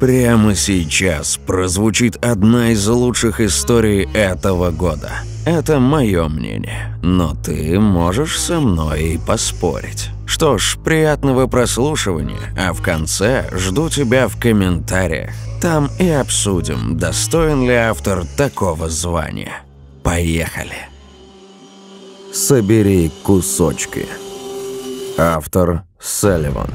Прямо сейчас прозвучит одна из лучших историй этого года. Это мое мнение, но ты можешь со мной поспорить. Что ж, приятного прослушивания, а в конце жду тебя в комментариях. Там и обсудим, достоин ли автор такого звания. Поехали. Собери кусочки. Автор Салливан.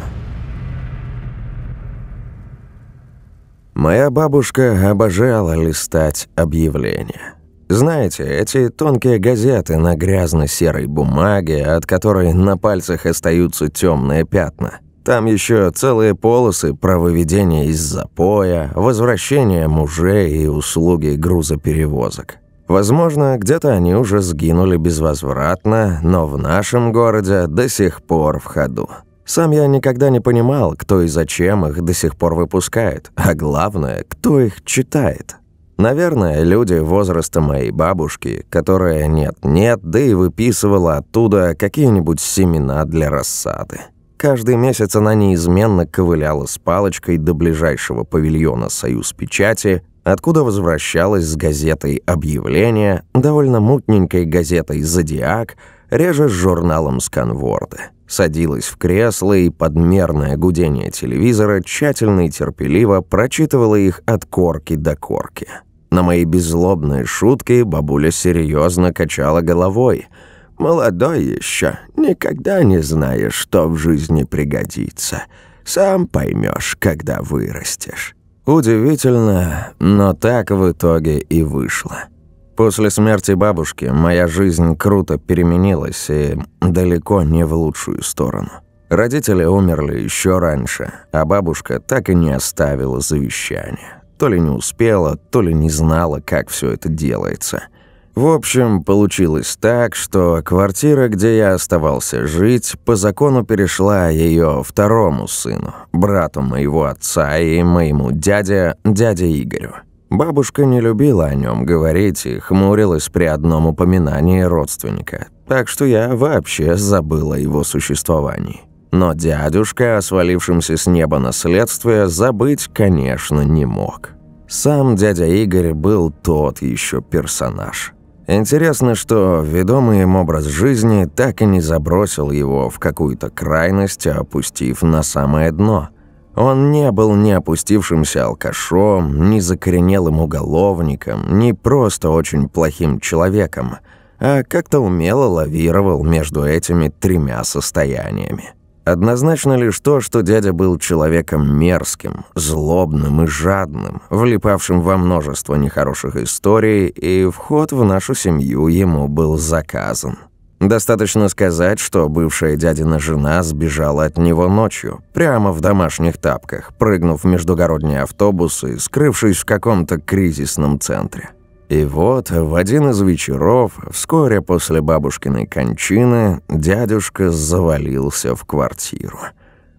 Моя бабушка обожала листать объявления. Знаете, эти тонкие газеты на грязно-серой бумаге, от которой на пальцах остаются темные пятна. Там еще целые полосы про выведение из запоя, возвращение мужей и услуги грузоперевозок. Возможно, где-то они уже сгинули безвозвратно, но в нашем городе до сих пор в ходу. Сам я никогда не понимал, кто и зачем их до сих пор выпускает, а главное, кто их читает. Наверное, люди возраста моей бабушки, которая нет-нет, да и выписывала оттуда какие-нибудь семена для рассады. Каждый месяц она неизменно ковыляла с палочкой до ближайшего павильона «Союз печати», откуда возвращалась с газетой «Объявления», довольно мутненькой газетой «Зодиак», реже с журналом «Сканворды» садилась в кресло и подмерное гудение телевизора тщательно и терпеливо прочитывала их от корки до корки. На мои беззлобные шутки бабуля серьезно качала головой. «Молодой еще, никогда не знаешь, что в жизни пригодится. Сам поймешь, когда вырастешь». Удивительно, но так в итоге и вышло. После смерти бабушки моя жизнь круто переменилась и далеко не в лучшую сторону. Родители умерли еще раньше, а бабушка так и не оставила завещание. То ли не успела, то ли не знала, как все это делается. В общем, получилось так, что квартира, где я оставался жить, по закону перешла ее второму сыну, брату моего отца и моему дяде, дяде Игорю. Бабушка не любила о нем говорить и хмурилась при одном упоминании родственника, так что я вообще забыл о его существовании. Но дядюшка о свалившемся с неба наследстве забыть, конечно, не мог. Сам дядя Игорь был тот еще персонаж. Интересно, что ведомый им образ жизни так и не забросил его в какую-то крайность, опустив на самое дно – он не был ни опустившимся алкашом, ни закоренелым уголовником, ни просто очень плохим человеком, а как-то умело лавировал между этими тремя состояниями. Однозначно лишь то, что дядя был человеком мерзким, злобным и жадным, влипавшим во множество нехороших историй, и вход в нашу семью ему был заказан. Достаточно сказать, что бывшая дядина жена сбежала от него ночью, прямо в домашних тапках, прыгнув в междугородний автобус и скрывшись в каком-то кризисном центре. И вот в один из вечеров, вскоре после бабушкиной кончины, дядюшка завалился в квартиру.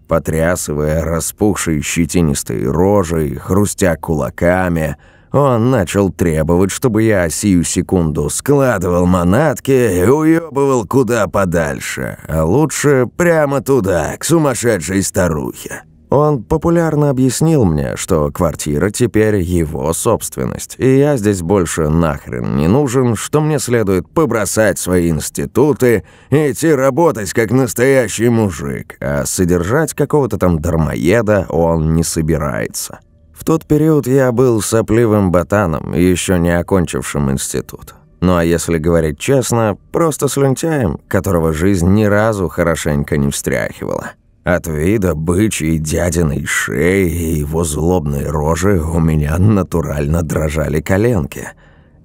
Потрясывая распухшей щетинистой рожей, хрустя кулаками – он начал требовать, чтобы я сию секунду складывал манатки и уёбывал куда подальше, а лучше прямо туда, к сумасшедшей старухе. Он популярно объяснил мне, что квартира теперь его собственность, и я здесь больше нахрен не нужен, что мне следует побросать свои институты идти работать как настоящий мужик, а содержать какого-то там дармоеда он не собирается. Тот период я был сопливым ботаном, еще не окончившим институт. Ну а если говорить честно, просто слюнтяем, которого жизнь ни разу хорошенько не встряхивала. От вида бычьей дядиной шеи и его злобной рожи у меня натурально дрожали коленки.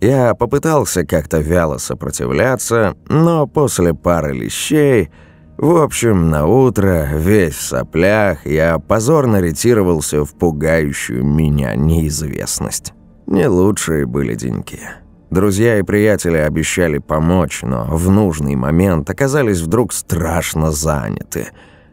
Я попытался как-то вяло сопротивляться, но после пары лещей в общем, на утро, весь в соплях, я позорно ретировался в пугающую меня неизвестность. Не лучшие были деньки. Друзья и приятели обещали помочь, но в нужный момент оказались вдруг страшно заняты.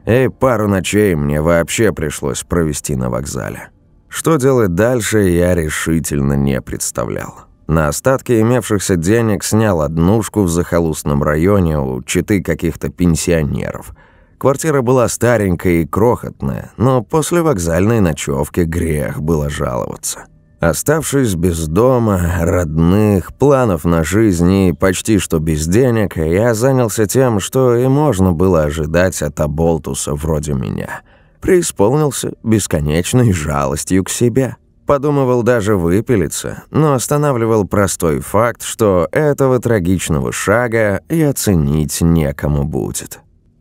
И пару ночей мне вообще пришлось провести на вокзале. Что делать дальше, я решительно не представлял. На остатки имевшихся денег снял однушку в захолустном районе у читы каких-то пенсионеров. Квартира была старенькая и крохотная, но после вокзальной ночевки грех было жаловаться. Оставшись без дома, родных, планов на жизнь и почти что без денег, я занялся тем, что и можно было ожидать от оболтуса вроде меня. Преисполнился бесконечной жалостью к себе. Подумывал даже выпилиться, но останавливал простой факт, что этого трагичного шага и оценить некому будет.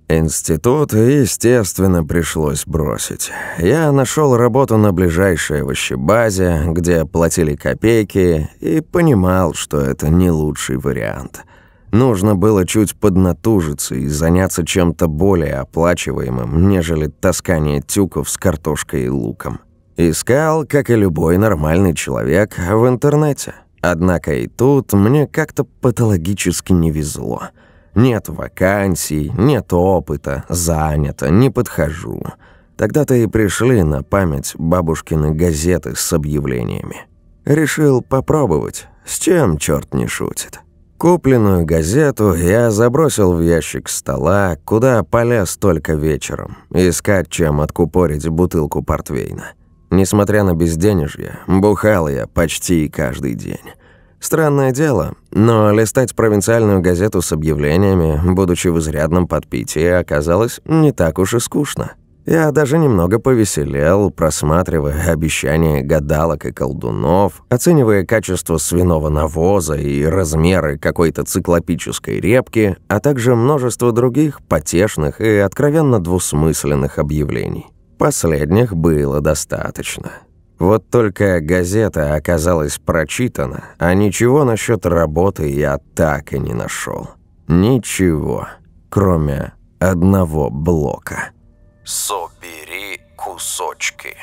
Институт, естественно, пришлось бросить. Я нашел работу на ближайшей овощебазе, где платили копейки, и понимал, что это не лучший вариант. Нужно было чуть поднатужиться и заняться чем-то более оплачиваемым, нежели таскание тюков с картошкой и луком. Искал, как и любой нормальный человек, в интернете. Однако и тут мне как-то патологически не везло – нет вакансий, нет опыта, занято, не подхожу. Тогда-то и пришли на память бабушкины газеты с объявлениями. Решил попробовать, с чем черт не шутит. Купленную газету я забросил в ящик стола, куда полез только вечером, искать, чем откупорить бутылку портвейна. Несмотря на безденежье, бухал я почти каждый день. Странное дело, но листать провинциальную газету с объявлениями, будучи в изрядном подпитии, оказалось не так уж и скучно. Я даже немного повеселел, просматривая обещания гадалок и колдунов, оценивая качество свиного навоза и размеры какой-то циклопической репки, а также множество других потешных и откровенно двусмысленных объявлений. Последних было достаточно. Вот только газета оказалась прочитана, а ничего насчет работы я так и не нашел. Ничего, кроме одного блока. «Собери кусочки».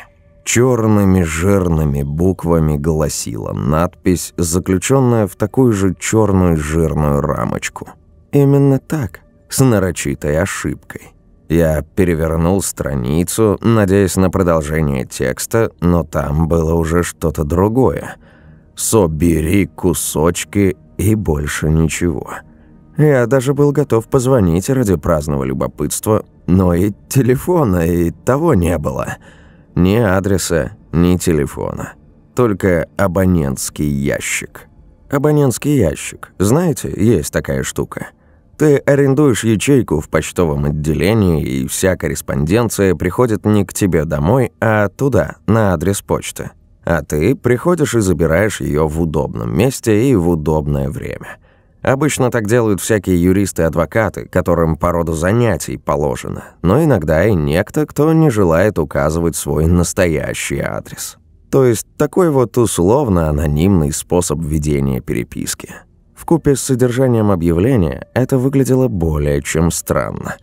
Черными жирными буквами гласила надпись, заключенная в такую же черную жирную рамочку. Именно так, с нарочитой ошибкой. Я перевернул страницу, надеясь на продолжение текста, но там было уже что-то другое. «Собери кусочки и больше ничего». Я даже был готов позвонить ради праздного любопытства, но и телефона, и того не было. Ни адреса, ни телефона. Только абонентский ящик. Абонентский ящик. Знаете, есть такая штука. Ты арендуешь ячейку в почтовом отделении, и вся корреспонденция приходит не к тебе домой, а туда, на адрес почты. А ты приходишь и забираешь ее в удобном месте и в удобное время. Обычно так делают всякие юристы-адвокаты, которым по роду занятий положено, но иногда и некто, кто не желает указывать свой настоящий адрес. То есть такой вот условно-анонимный способ ведения переписки. Вкупе с содержанием объявления это выглядело более чем странно.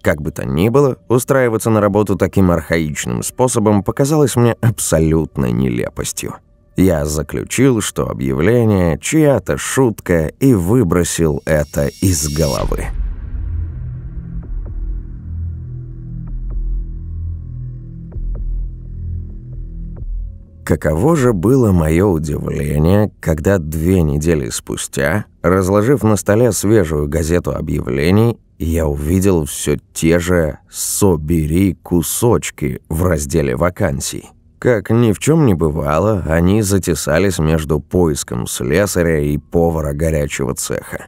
Как бы то ни было, устраиваться на работу таким архаичным способом показалось мне абсолютной нелепостью. Я заключил, что объявление – чья-то шутка, и выбросил это из головы. Каково же было мое удивление, когда две недели спустя, разложив на столе свежую газету объявлений, я увидел все те же «Собери кусочки» в разделе вакансий. Как ни в чем не бывало, они затесались между поиском слесаря и повара горячего цеха.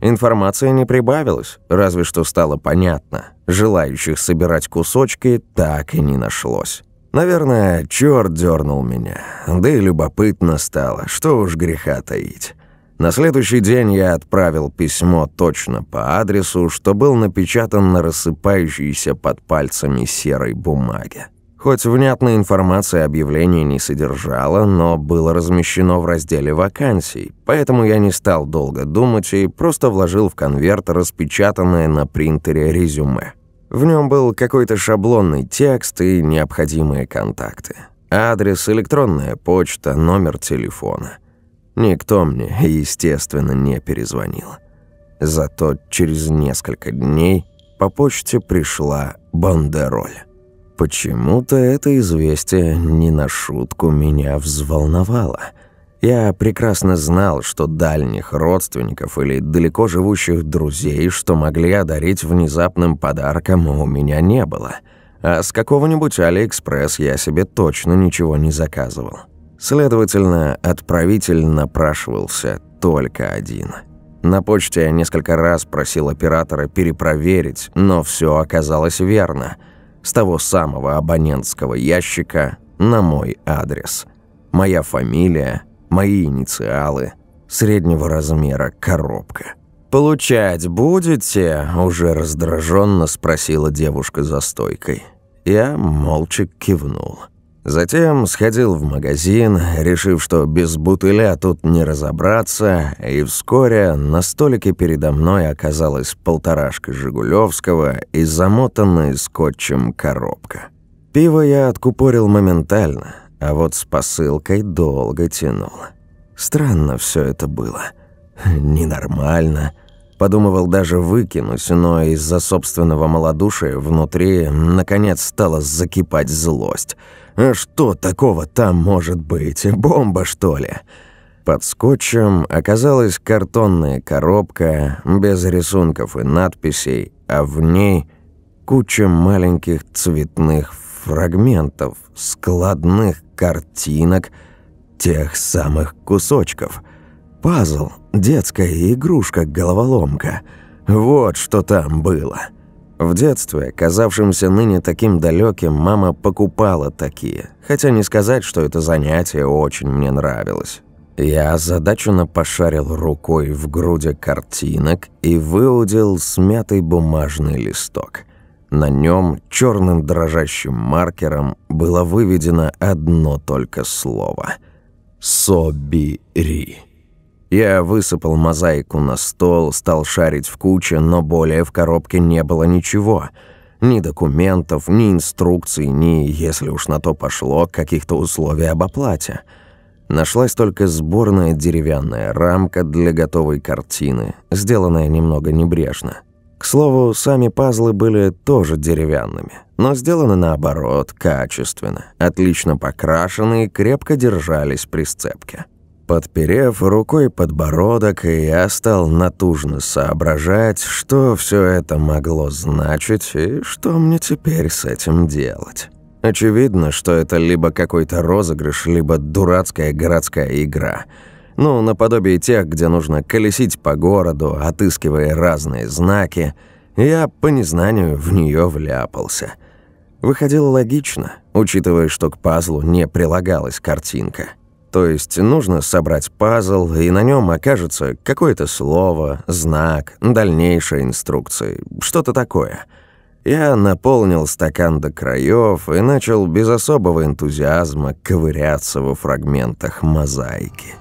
Информация не прибавилась, разве что стало понятно. Желающих собирать кусочки так и не нашлось. Наверное, черт дернул меня. Да и любопытно стало, что уж греха таить. На следующий день я отправил письмо точно по адресу, что был напечатан на рассыпающейся под пальцами серой бумаге. Хоть внятной информации объявление не содержало, но было размещено в разделе вакансий, поэтому я не стал долго думать и просто вложил в конверт распечатанное на принтере резюме. В нем был какой-то шаблонный текст и необходимые контакты. Адрес, электронная почта, номер телефона. Никто мне, естественно, не перезвонил. Зато через несколько дней по почте пришла бандероль. Почему-то это известие не на шутку меня взволновало. Я прекрасно знал, что дальних родственников или далеко живущих друзей, что могли одарить внезапным подарком, у меня не было. А с какого-нибудь Алиэкспресс я себе точно ничего не заказывал. Следовательно, отправитель напрашивался только один. На почте я несколько раз просил оператора перепроверить, но все оказалось верно. С того самого абонентского ящика на мой адрес. Моя фамилия, мои инициалы, среднего размера коробка. «Получать будете?» – уже раздраженно спросила девушка за стойкой. Я молча кивнул. Затем сходил в магазин, решив, что без бутыля тут не разобраться, и вскоре на столике передо мной оказалась полторашка Жигулевского и замотанная скотчем коробка. Пиво я откупорил моментально, а вот с посылкой долго тянул. Странно все это было. Ненормально. Подумывал даже выкинуть, но из-за собственного малодушия внутри наконец стала закипать злость – а что такого там может быть? Бомба, что ли? Под скотчем оказалась картонная коробка без рисунков и надписей, а в ней куча маленьких цветных фрагментов, складных картинок, тех самых кусочков. Пазл, детская игрушка-головоломка. Вот что там было. В детстве, казавшимся ныне таким далеким, мама покупала такие, хотя не сказать, что это занятие очень мне нравилось. Я озадаченно пошарил рукой в груди картинок и выудил смятый бумажный листок. На нем черным дрожащим маркером было выведено одно только слово «Собери». Я высыпал мозаику на стол, стал шарить в куче, но более в коробке не было ничего. Ни документов, ни инструкций, ни, если уж на то пошло, каких-то условий об оплате. Нашлась только сборная деревянная рамка для готовой картины, сделанная немного небрежно. К слову, сами пазлы были тоже деревянными, но сделаны наоборот, качественно, отлично покрашены и крепко держались при сцепке. Подперев рукой подбородок, я стал натужно соображать, что все это могло значить и что мне теперь с этим делать. Очевидно, что это либо какой-то розыгрыш, либо дурацкая городская игра. Ну, наподобие тех, где нужно колесить по городу, отыскивая разные знаки. Я по незнанию в нее вляпался. Выходило логично, учитывая, что к пазлу не прилагалась картинка – то есть нужно собрать пазл, и на нем окажется какое-то слово, знак, дальнейшая инструкция, что-то такое. Я наполнил стакан до краев и начал без особого энтузиазма ковыряться во фрагментах мозаики.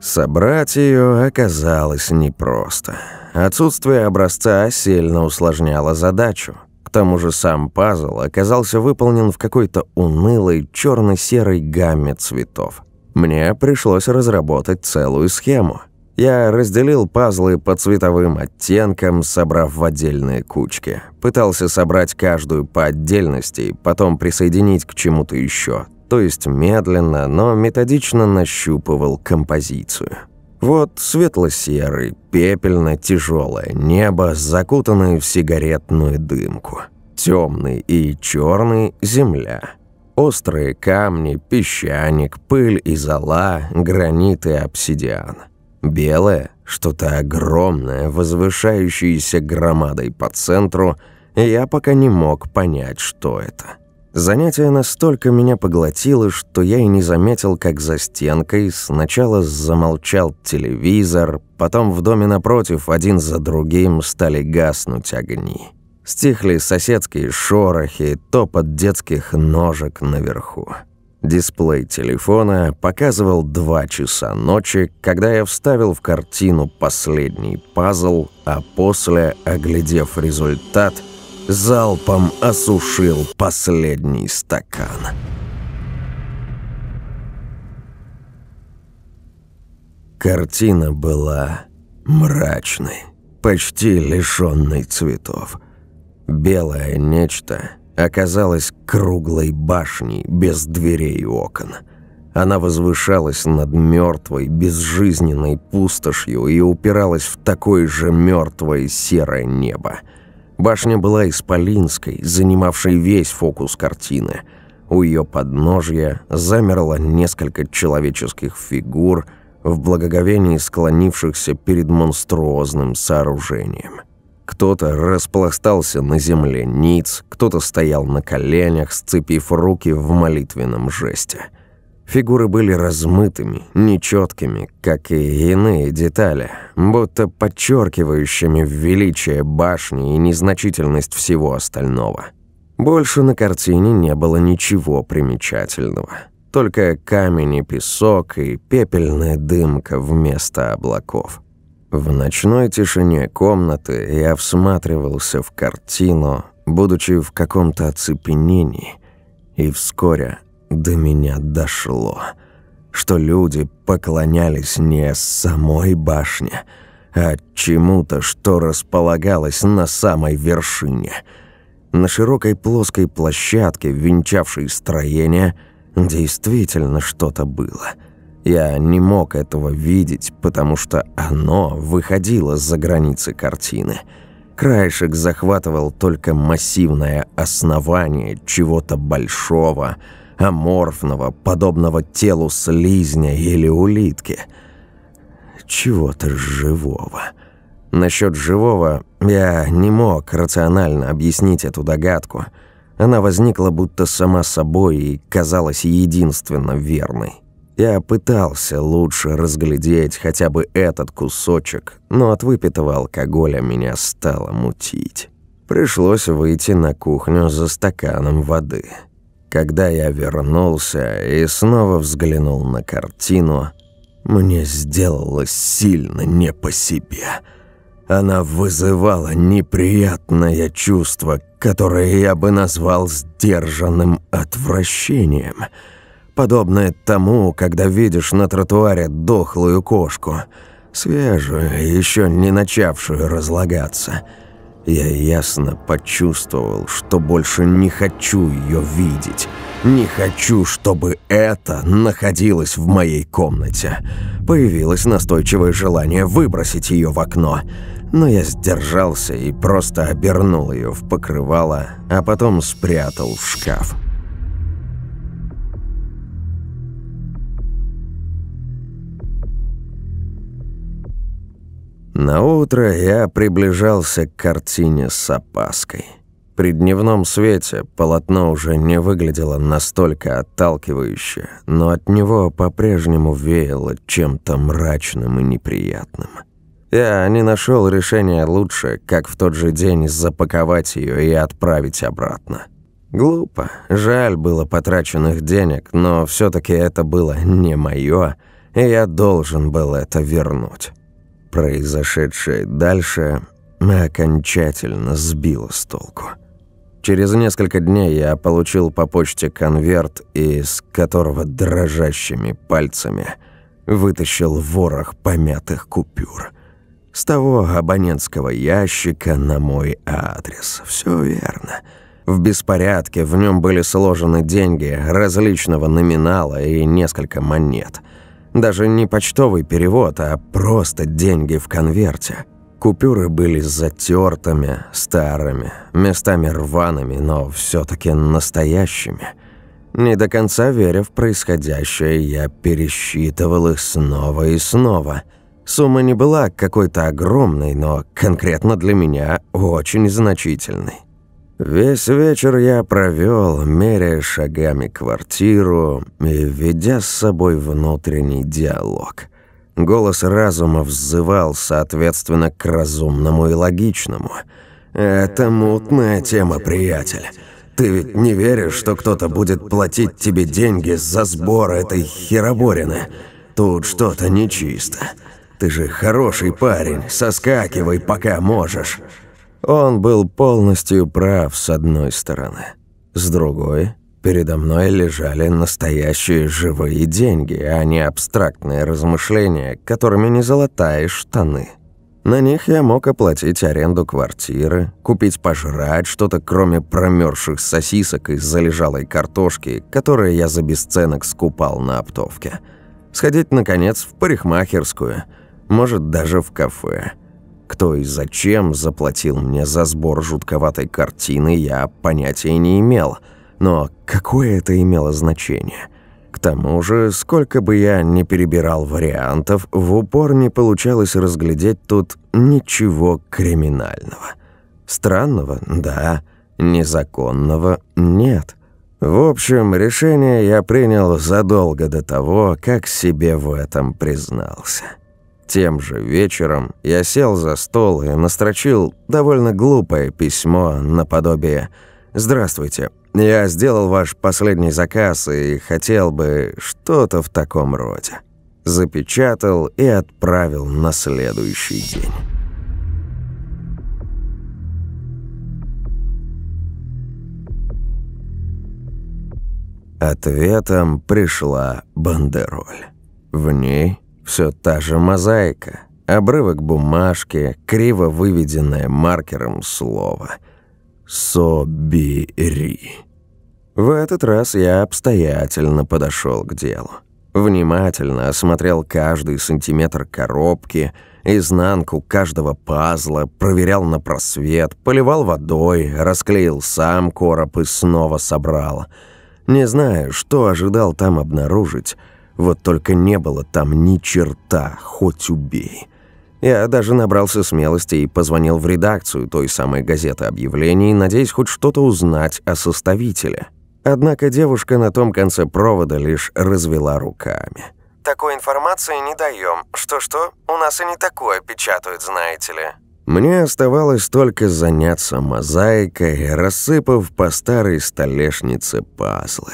Собрать ее оказалось непросто. Отсутствие образца сильно усложняло задачу. К тому же сам пазл оказался выполнен в какой-то унылой черно-серой гамме цветов. Мне пришлось разработать целую схему. Я разделил пазлы по цветовым оттенкам, собрав в отдельные кучки. Пытался собрать каждую по отдельности, потом присоединить к чему-то еще. То есть медленно, но методично нащупывал композицию. Вот светло-серый, пепельно-тяжелое небо, закутанное в сигаретную дымку. Темный и черный – земля. Острые камни, песчаник, пыль и зола, гранит и обсидиан. Белое – что-то огромное, возвышающееся громадой по центру, и я пока не мог понять, что это. Занятие настолько меня поглотило, что я и не заметил, как за стенкой сначала замолчал телевизор, потом в доме напротив один за другим стали гаснуть огни. Стихли соседские шорохи, топот детских ножек наверху. Дисплей телефона показывал два часа ночи, когда я вставил в картину последний пазл, а после, оглядев результат – залпом осушил последний стакан. Картина была мрачной, почти лишённой цветов. Белое нечто, оказалась круглой башней без дверей и окон. Она возвышалась над мертвой, безжизненной пустошью и упиралась в такое же мертвое серое небо. Башня была исполинской, занимавшей весь фокус картины. У ее подножья замерло несколько человеческих фигур в благоговении склонившихся перед монструозным сооружением. Кто-то распластался на земле ниц, кто-то стоял на коленях, сцепив руки в молитвенном жесте – Фигуры были размытыми, нечеткими, как и иные детали, будто подчеркивающими величие башни и незначительность всего остального. Больше на картине не было ничего примечательного. Только камень и песок и пепельная дымка вместо облаков. В ночной тишине комнаты я всматривался в картину, будучи в каком-то оцепенении, и вскоре до меня дошло, что люди поклонялись не самой башне, а чему-то, что располагалось на самой вершине. На широкой плоской площадке, венчавшей строение, действительно что-то было. Я не мог этого видеть, потому что оно выходило за границы картины. Краешек захватывал только массивное основание чего-то большого – аморфного, подобного телу слизня или улитки. Чего-то живого. Насчет живого я не мог рационально объяснить эту догадку. Она возникла будто сама собой и казалась единственно верной. Я пытался лучше разглядеть хотя бы этот кусочек, но от выпитого алкоголя меня стало мутить. Пришлось выйти на кухню за стаканом воды. Когда я вернулся и снова взглянул на картину, мне сделалось сильно не по себе. Она вызывала неприятное чувство, которое я бы назвал сдержанным отвращением. Подобное тому, когда видишь на тротуаре дохлую кошку, свежую, еще не начавшую разлагаться – я ясно почувствовал, что больше не хочу ее видеть. Не хочу, чтобы это находилось в моей комнате. Появилось настойчивое желание выбросить ее в окно. Но я сдержался и просто обернул ее в покрывало, а потом спрятал в шкаф. На утро я приближался к картине с опаской. При дневном свете полотно уже не выглядело настолько отталкивающе, но от него по-прежнему веяло чем-то мрачным и неприятным. Я не нашел решения лучше, как в тот же день запаковать ее и отправить обратно. Глупо, жаль было потраченных денег, но все таки это было не мое, и я должен был это вернуть. Произошедшее дальше окончательно сбило с толку. Через несколько дней я получил по почте конверт, из которого дрожащими пальцами вытащил ворох помятых купюр. С того абонентского ящика на мой адрес. Все верно. В беспорядке в нем были сложены деньги различного номинала и несколько монет – даже не почтовый перевод, а просто деньги в конверте. Купюры были затертыми, старыми, местами рваными, но все таки настоящими. Не до конца веря в происходящее, я пересчитывал их снова и снова. Сумма не была какой-то огромной, но конкретно для меня очень значительной. Весь вечер я провел, меряя шагами квартиру и ведя с собой внутренний диалог. Голос разума взывал соответственно к разумному и логичному. «Это мутная тема, приятель. Ты ведь не веришь, что кто-то будет платить тебе деньги за сбор этой хероборины? Тут что-то нечисто. Ты же хороший парень, соскакивай, пока можешь». Он был полностью прав с одной стороны. С другой, передо мной лежали настоящие живые деньги, а не абстрактные размышления, которыми не золотаешь штаны. На них я мог оплатить аренду квартиры, купить пожрать что-то, кроме промерзших сосисок и залежалой картошки, которые я за бесценок скупал на оптовке. Сходить, наконец, в парикмахерскую, может, даже в кафе. Кто и зачем заплатил мне за сбор жутковатой картины, я понятия не имел. Но какое это имело значение – к тому же, сколько бы я ни перебирал вариантов, в упор не получалось разглядеть тут ничего криминального. Странного – да, незаконного – нет. В общем, решение я принял задолго до того, как себе в этом признался. Тем же вечером я сел за стол и настрочил довольно глупое письмо наподобие «Здравствуйте, я сделал ваш последний заказ и хотел бы что-то в таком роде. Запечатал и отправил на следующий день. Ответом пришла бандероль. В ней все та же мозаика, обрывок бумажки, криво выведенное маркером слово – Собери. В этот раз я обстоятельно подошел к делу. Внимательно осмотрел каждый сантиметр коробки, изнанку каждого пазла, проверял на просвет, поливал водой, расклеил сам короб и снова собрал. Не знаю, что ожидал там обнаружить, вот только не было там ни черта, хоть убей. Я даже набрался смелости и позвонил в редакцию той самой газеты объявлений, надеясь хоть что-то узнать о составителе. Однако девушка на том конце провода лишь развела руками. «Такой информации не даем. Что-что? У нас и не такое печатают, знаете ли». Мне оставалось только заняться мозаикой, рассыпав по старой столешнице пазлы.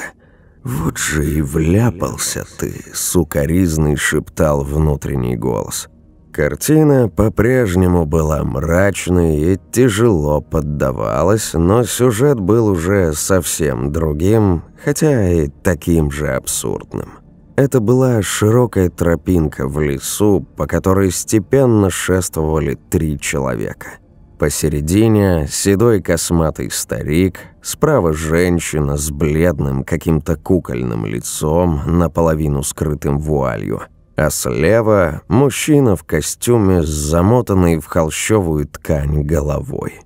«Вот же и вляпался ты», — сукоризный шептал внутренний голос. Картина по-прежнему была мрачной и тяжело поддавалась, но сюжет был уже совсем другим, хотя и таким же абсурдным. Это была широкая тропинка в лесу, по которой степенно шествовали три человека. Посередине седой косматый старик, справа женщина с бледным каким-то кукольным лицом, наполовину скрытым вуалью – а слева мужчина в костюме с замотанной в холщовую ткань головой.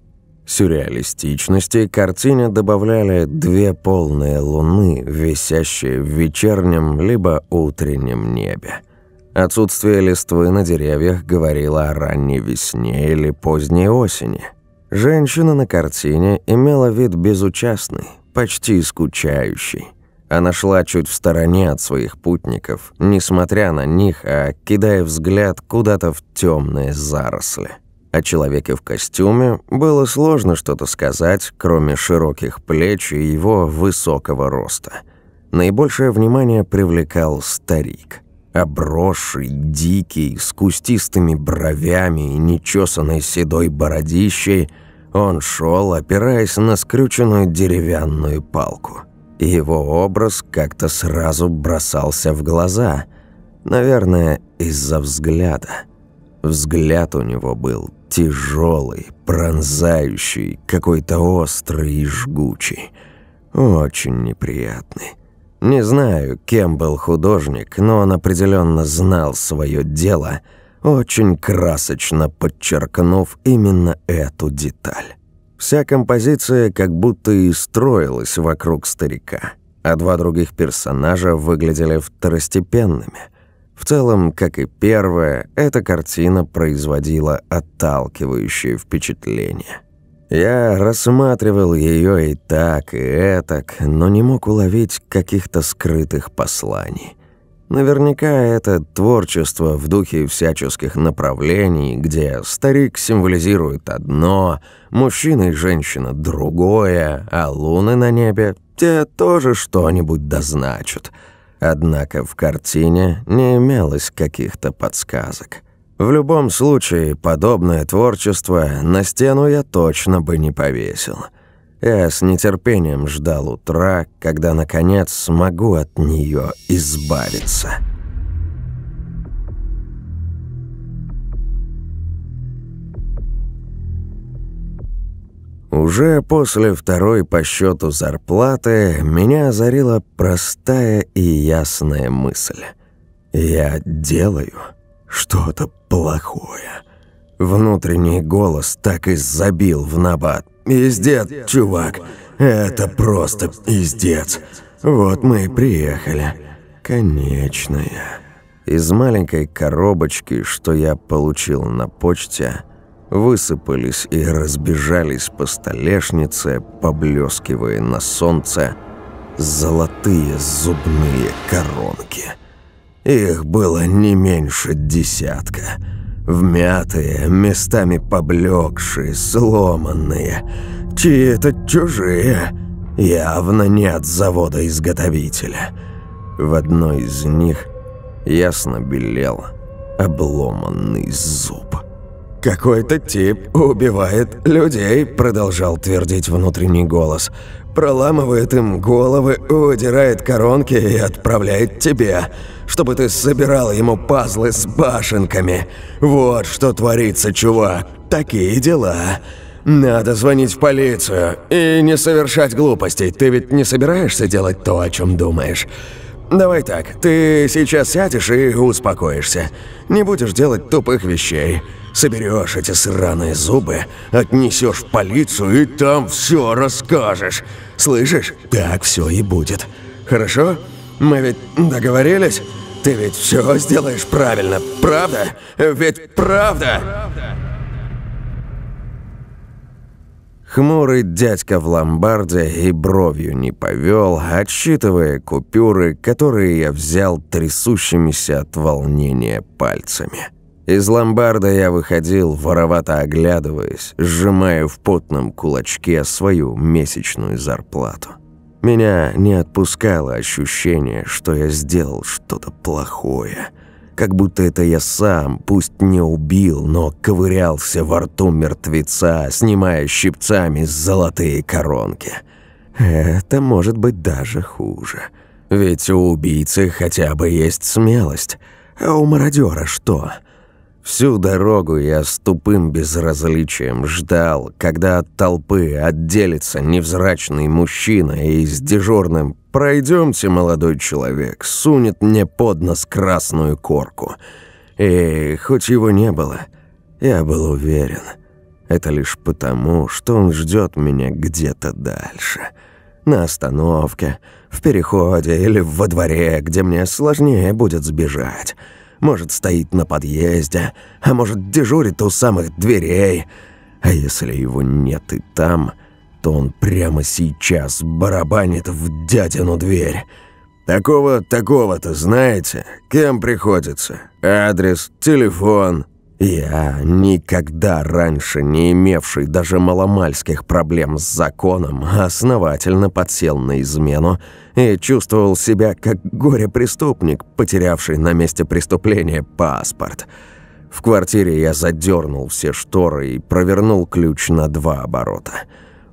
Сюрреалистичности картине добавляли две полные луны, висящие в вечернем либо утреннем небе. Отсутствие листвы на деревьях говорило о ранней весне или поздней осени. Женщина на картине имела вид безучастный, почти скучающий. Она шла чуть в стороне от своих путников, несмотря на них, а кидая взгляд куда-то в темные заросли. О человеке в костюме было сложно что-то сказать, кроме широких плеч и его высокого роста. Наибольшее внимание привлекал старик. Обросший, дикий, с кустистыми бровями и нечесанной седой бородищей, он шел, опираясь на скрюченную деревянную палку – его образ как-то сразу бросался в глаза. Наверное, из-за взгляда. Взгляд у него был тяжелый, пронзающий, какой-то острый и жгучий. Очень неприятный. Не знаю, кем был художник, но он определенно знал свое дело, очень красочно подчеркнув именно эту деталь. Вся композиция как будто и строилась вокруг старика, а два других персонажа выглядели второстепенными. В целом, как и первая, эта картина производила отталкивающее впечатление. Я рассматривал ее и так, и этак, но не мог уловить каких-то скрытых посланий. Наверняка это творчество в духе всяческих направлений, где старик символизирует одно, мужчина и женщина другое, а луны на небе те тоже что-нибудь дозначат. Однако в картине не имелось каких-то подсказок. В любом случае, подобное творчество на стену я точно бы не повесил. Я с нетерпением ждал утра, когда, наконец, смогу от нее избавиться». Уже после второй по счету зарплаты меня озарила простая и ясная мысль. «Я делаю» что-то плохое. Внутренний голос так и забил в набат. «Издец, чувак, это просто издец. Вот мы и приехали. Конечная». Из маленькой коробочки, что я получил на почте, высыпались и разбежались по столешнице, поблескивая на солнце, золотые зубные коронки. Их было не меньше десятка. Вмятые, местами поблекшие, сломанные. Чьи-то чужие. Явно не от завода-изготовителя. В одной из них ясно белел обломанный зуб. «Какой-то тип убивает людей», — продолжал твердить внутренний голос. «Проламывает им головы, удирает коронки и отправляет тебе, чтобы ты собирал ему пазлы с башенками. Вот что творится, чувак. Такие дела. Надо звонить в полицию и не совершать глупостей. Ты ведь не собираешься делать то, о чем думаешь?» «Давай так, ты сейчас сядешь и успокоишься. Не будешь делать тупых вещей. Соберешь эти сраные зубы, отнесешь в полицию и там все расскажешь. Слышишь? Так все и будет. Хорошо? Мы ведь договорились? Ты ведь все сделаешь правильно, правда? Ведь правда?» Хмурый дядька в ломбарде и бровью не повел, отсчитывая купюры, которые я взял трясущимися от волнения пальцами. Из ломбарда я выходил, воровато оглядываясь, сжимая в потном кулачке свою месячную зарплату. Меня не отпускало ощущение, что я сделал что-то плохое – как будто это я сам, пусть не убил, но ковырялся во рту мертвеца, снимая щипцами золотые коронки. Это может быть даже хуже. Ведь у убийцы хотя бы есть смелость, а у мародера что – Всю дорогу я с тупым безразличием ждал, когда от толпы отделится невзрачный мужчина и с дежурным «Пройдемте, молодой человек», сунет мне под нос красную корку. И хоть его не было, я был уверен. Это лишь потому, что он ждет меня где-то дальше. На остановке, в переходе или во дворе, где мне сложнее будет сбежать. Может, стоит на подъезде, а может, дежурит у самых дверей. А если его нет и там, то он прямо сейчас барабанит в дядину дверь. Такого, такого-то знаете? Кем приходится? Адрес, телефон, я, никогда раньше не имевший даже маломальских проблем с законом, основательно подсел на измену и чувствовал себя как горе-преступник, потерявший на месте преступления паспорт. В квартире я задернул все шторы и провернул ключ на два оборота.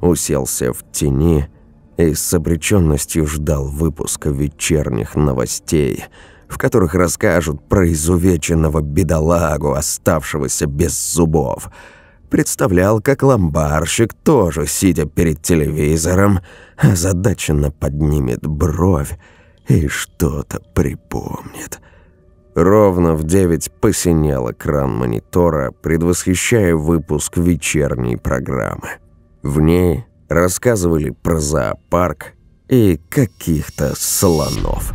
Уселся в тени и с обреченностью ждал выпуска вечерних новостей – в которых расскажут про изувеченного бедолагу, оставшегося без зубов. Представлял, как ломбарщик, тоже сидя перед телевизором, озадаченно поднимет бровь и что-то припомнит. Ровно в девять посинел экран монитора, предвосхищая выпуск вечерней программы. В ней рассказывали про зоопарк и каких-то слонов.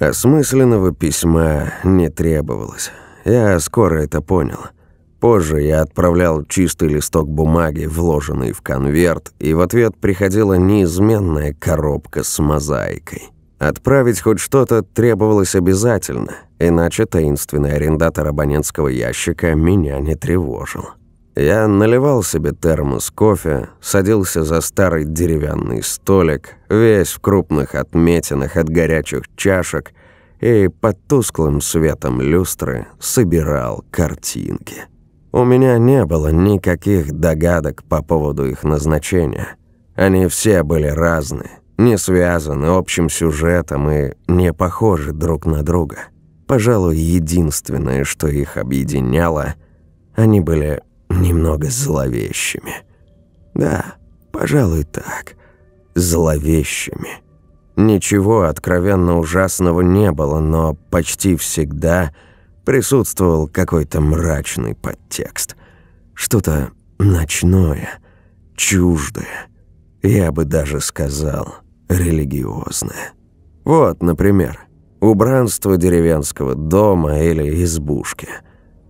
Осмысленного письма не требовалось. Я скоро это понял. Позже я отправлял чистый листок бумаги, вложенный в конверт, и в ответ приходила неизменная коробка с мозаикой. Отправить хоть что-то требовалось обязательно, иначе таинственный арендатор абонентского ящика меня не тревожил. Я наливал себе термос кофе, садился за старый деревянный столик, весь в крупных отметинах от горячих чашек, и под тусклым светом люстры собирал картинки. У меня не было никаких догадок по поводу их назначения. Они все были разные, не связаны общим сюжетом и не похожи друг на друга. Пожалуй, единственное, что их объединяло, они были немного зловещими. Да, пожалуй, так. Зловещими. Ничего откровенно ужасного не было, но почти всегда присутствовал какой-то мрачный подтекст. Что-то ночное, чуждое. Я бы даже сказал, религиозное. Вот, например, убранство деревенского дома или избушки.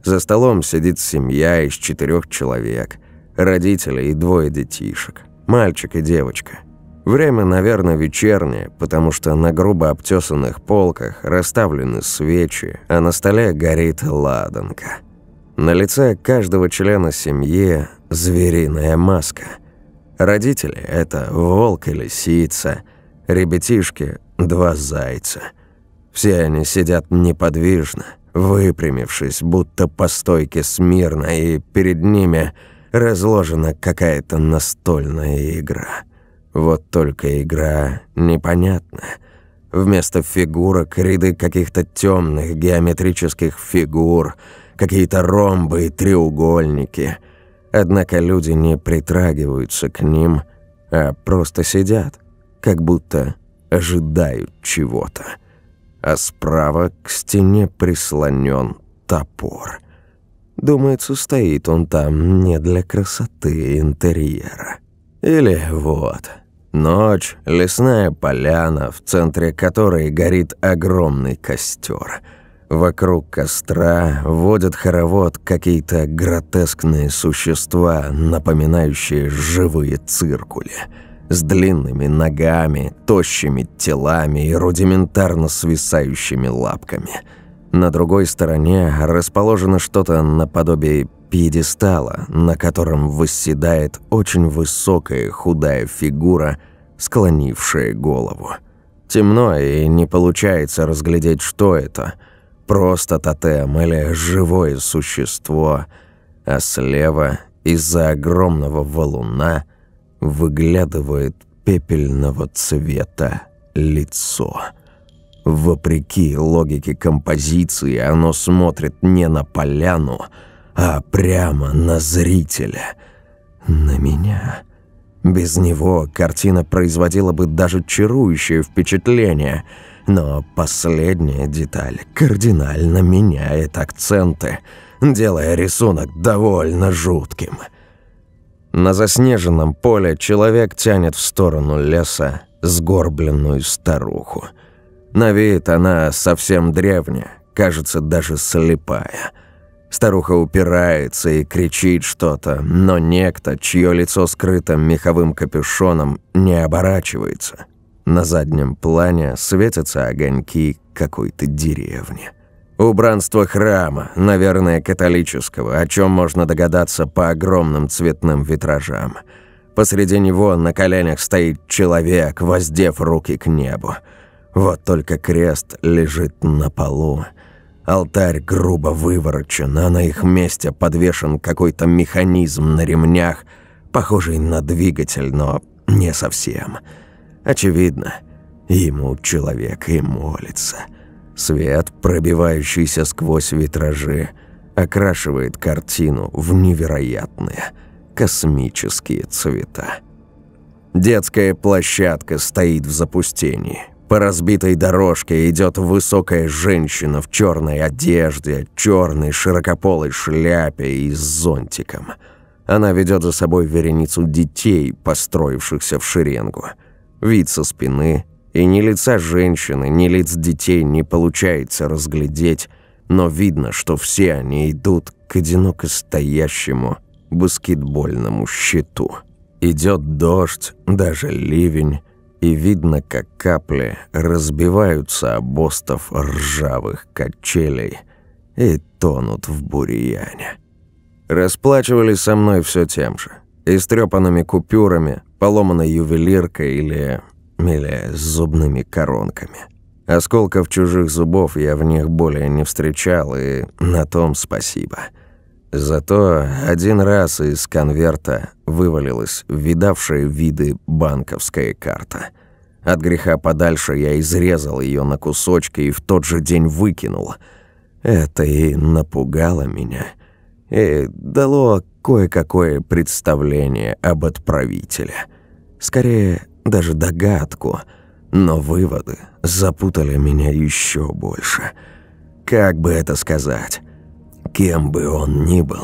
За столом сидит семья из четырех человек, родители и двое детишек, мальчик и девочка – Время, наверное, вечернее, потому что на грубо обтесанных полках расставлены свечи, а на столе горит ладанка. На лице каждого члена семьи звериная маска. Родители – это волк и лисица, ребятишки – два зайца. Все они сидят неподвижно, выпрямившись, будто по стойке смирно, и перед ними разложена какая-то настольная игра – вот только игра непонятна. Вместо фигурок ряды каких-то темных геометрических фигур, какие-то ромбы и треугольники. Однако люди не притрагиваются к ним, а просто сидят, как будто ожидают чего-то. А справа к стене прислонен топор. Думается, стоит он там не для красоты интерьера. Или вот, Ночь, лесная поляна, в центре которой горит огромный костер. Вокруг костра водят хоровод какие-то гротескные существа, напоминающие живые циркули, с длинными ногами, тощими телами и рудиментарно свисающими лапками. На другой стороне расположено что-то наподобие пьедестала, на котором восседает очень высокая худая фигура, склонившая голову. Темно, и не получается разглядеть, что это. Просто тотем или живое существо. А слева, из-за огромного валуна, выглядывает пепельного цвета лицо. Вопреки логике композиции, оно смотрит не на поляну, а прямо на зрителя. На меня. Без него картина производила бы даже чарующее впечатление, но последняя деталь кардинально меняет акценты, делая рисунок довольно жутким. На заснеженном поле человек тянет в сторону леса сгорбленную старуху. На вид она совсем древняя, кажется, даже слепая – Старуха упирается и кричит что-то, но некто, чье лицо скрыто меховым капюшоном, не оборачивается. На заднем плане светятся огоньки какой-то деревни. Убранство храма, наверное, католического, о чем можно догадаться по огромным цветным витражам. Посреди него на коленях стоит человек, воздев руки к небу. Вот только крест лежит на полу. Алтарь грубо выворочен, а на их месте подвешен какой-то механизм на ремнях, похожий на двигатель, но не совсем. Очевидно, ему человек и молится. Свет, пробивающийся сквозь витражи, окрашивает картину в невероятные космические цвета. Детская площадка стоит в запустении – по разбитой дорожке идет высокая женщина в черной одежде, черной широкополой шляпе и с зонтиком. Она ведет за собой вереницу детей, построившихся в шеренгу. Вид со спины, и ни лица женщины, ни лиц детей не получается разглядеть, но видно, что все они идут к одиноко стоящему баскетбольному щиту. Идет дождь, даже ливень, и видно, как капли разбиваются об остов ржавых качелей и тонут в бурьяне. Расплачивались со мной все тем же. Истрепанными купюрами, поломанной ювелиркой или... или зубными коронками. Осколков чужих зубов я в них более не встречал, и на том спасибо. Зато один раз из конверта вывалилась видавшая виды банковская карта. От греха подальше я изрезал ее на кусочки и в тот же день выкинул. Это и напугало меня, и дало кое-какое представление об отправителе. Скорее, даже догадку, но выводы запутали меня еще больше. Как бы это сказать? Кем бы он ни был,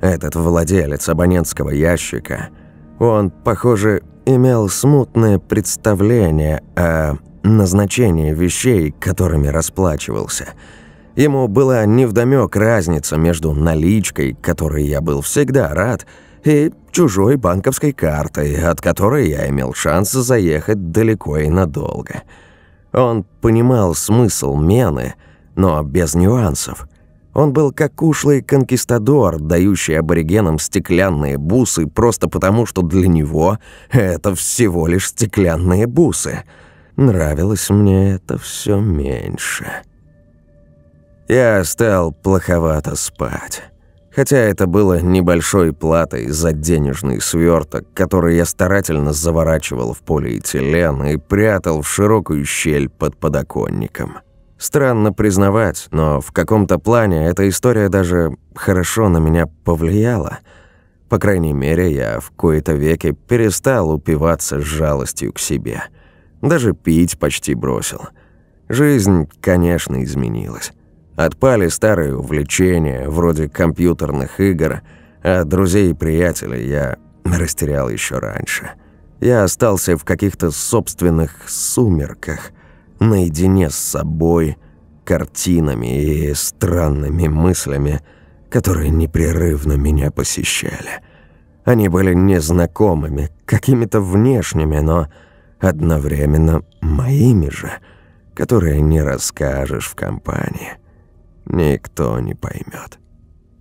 этот владелец абонентского ящика, он, похоже, имел смутное представление о назначении вещей, которыми расплачивался. Ему была невдомёк разница между наличкой, которой я был всегда рад, и чужой банковской картой, от которой я имел шанс заехать далеко и надолго. Он понимал смысл мены, но без нюансов. Он был как ушлый конкистадор, дающий аборигенам стеклянные бусы просто потому, что для него это всего лишь стеклянные бусы. Нравилось мне это все меньше. Я стал плоховато спать. Хотя это было небольшой платой за денежный сверток, который я старательно заворачивал в полиэтилен и прятал в широкую щель под подоконником. Странно признавать, но в каком-то плане эта история даже хорошо на меня повлияла. По крайней мере, я в кои-то веки перестал упиваться жалостью к себе. Даже пить почти бросил. Жизнь, конечно, изменилась. Отпали старые увлечения, вроде компьютерных игр, а друзей и приятелей я растерял еще раньше. Я остался в каких-то собственных сумерках – наедине с собой, картинами и странными мыслями, которые непрерывно меня посещали. Они были незнакомыми, какими-то внешними, но одновременно моими же, которые не расскажешь в компании. Никто не поймет.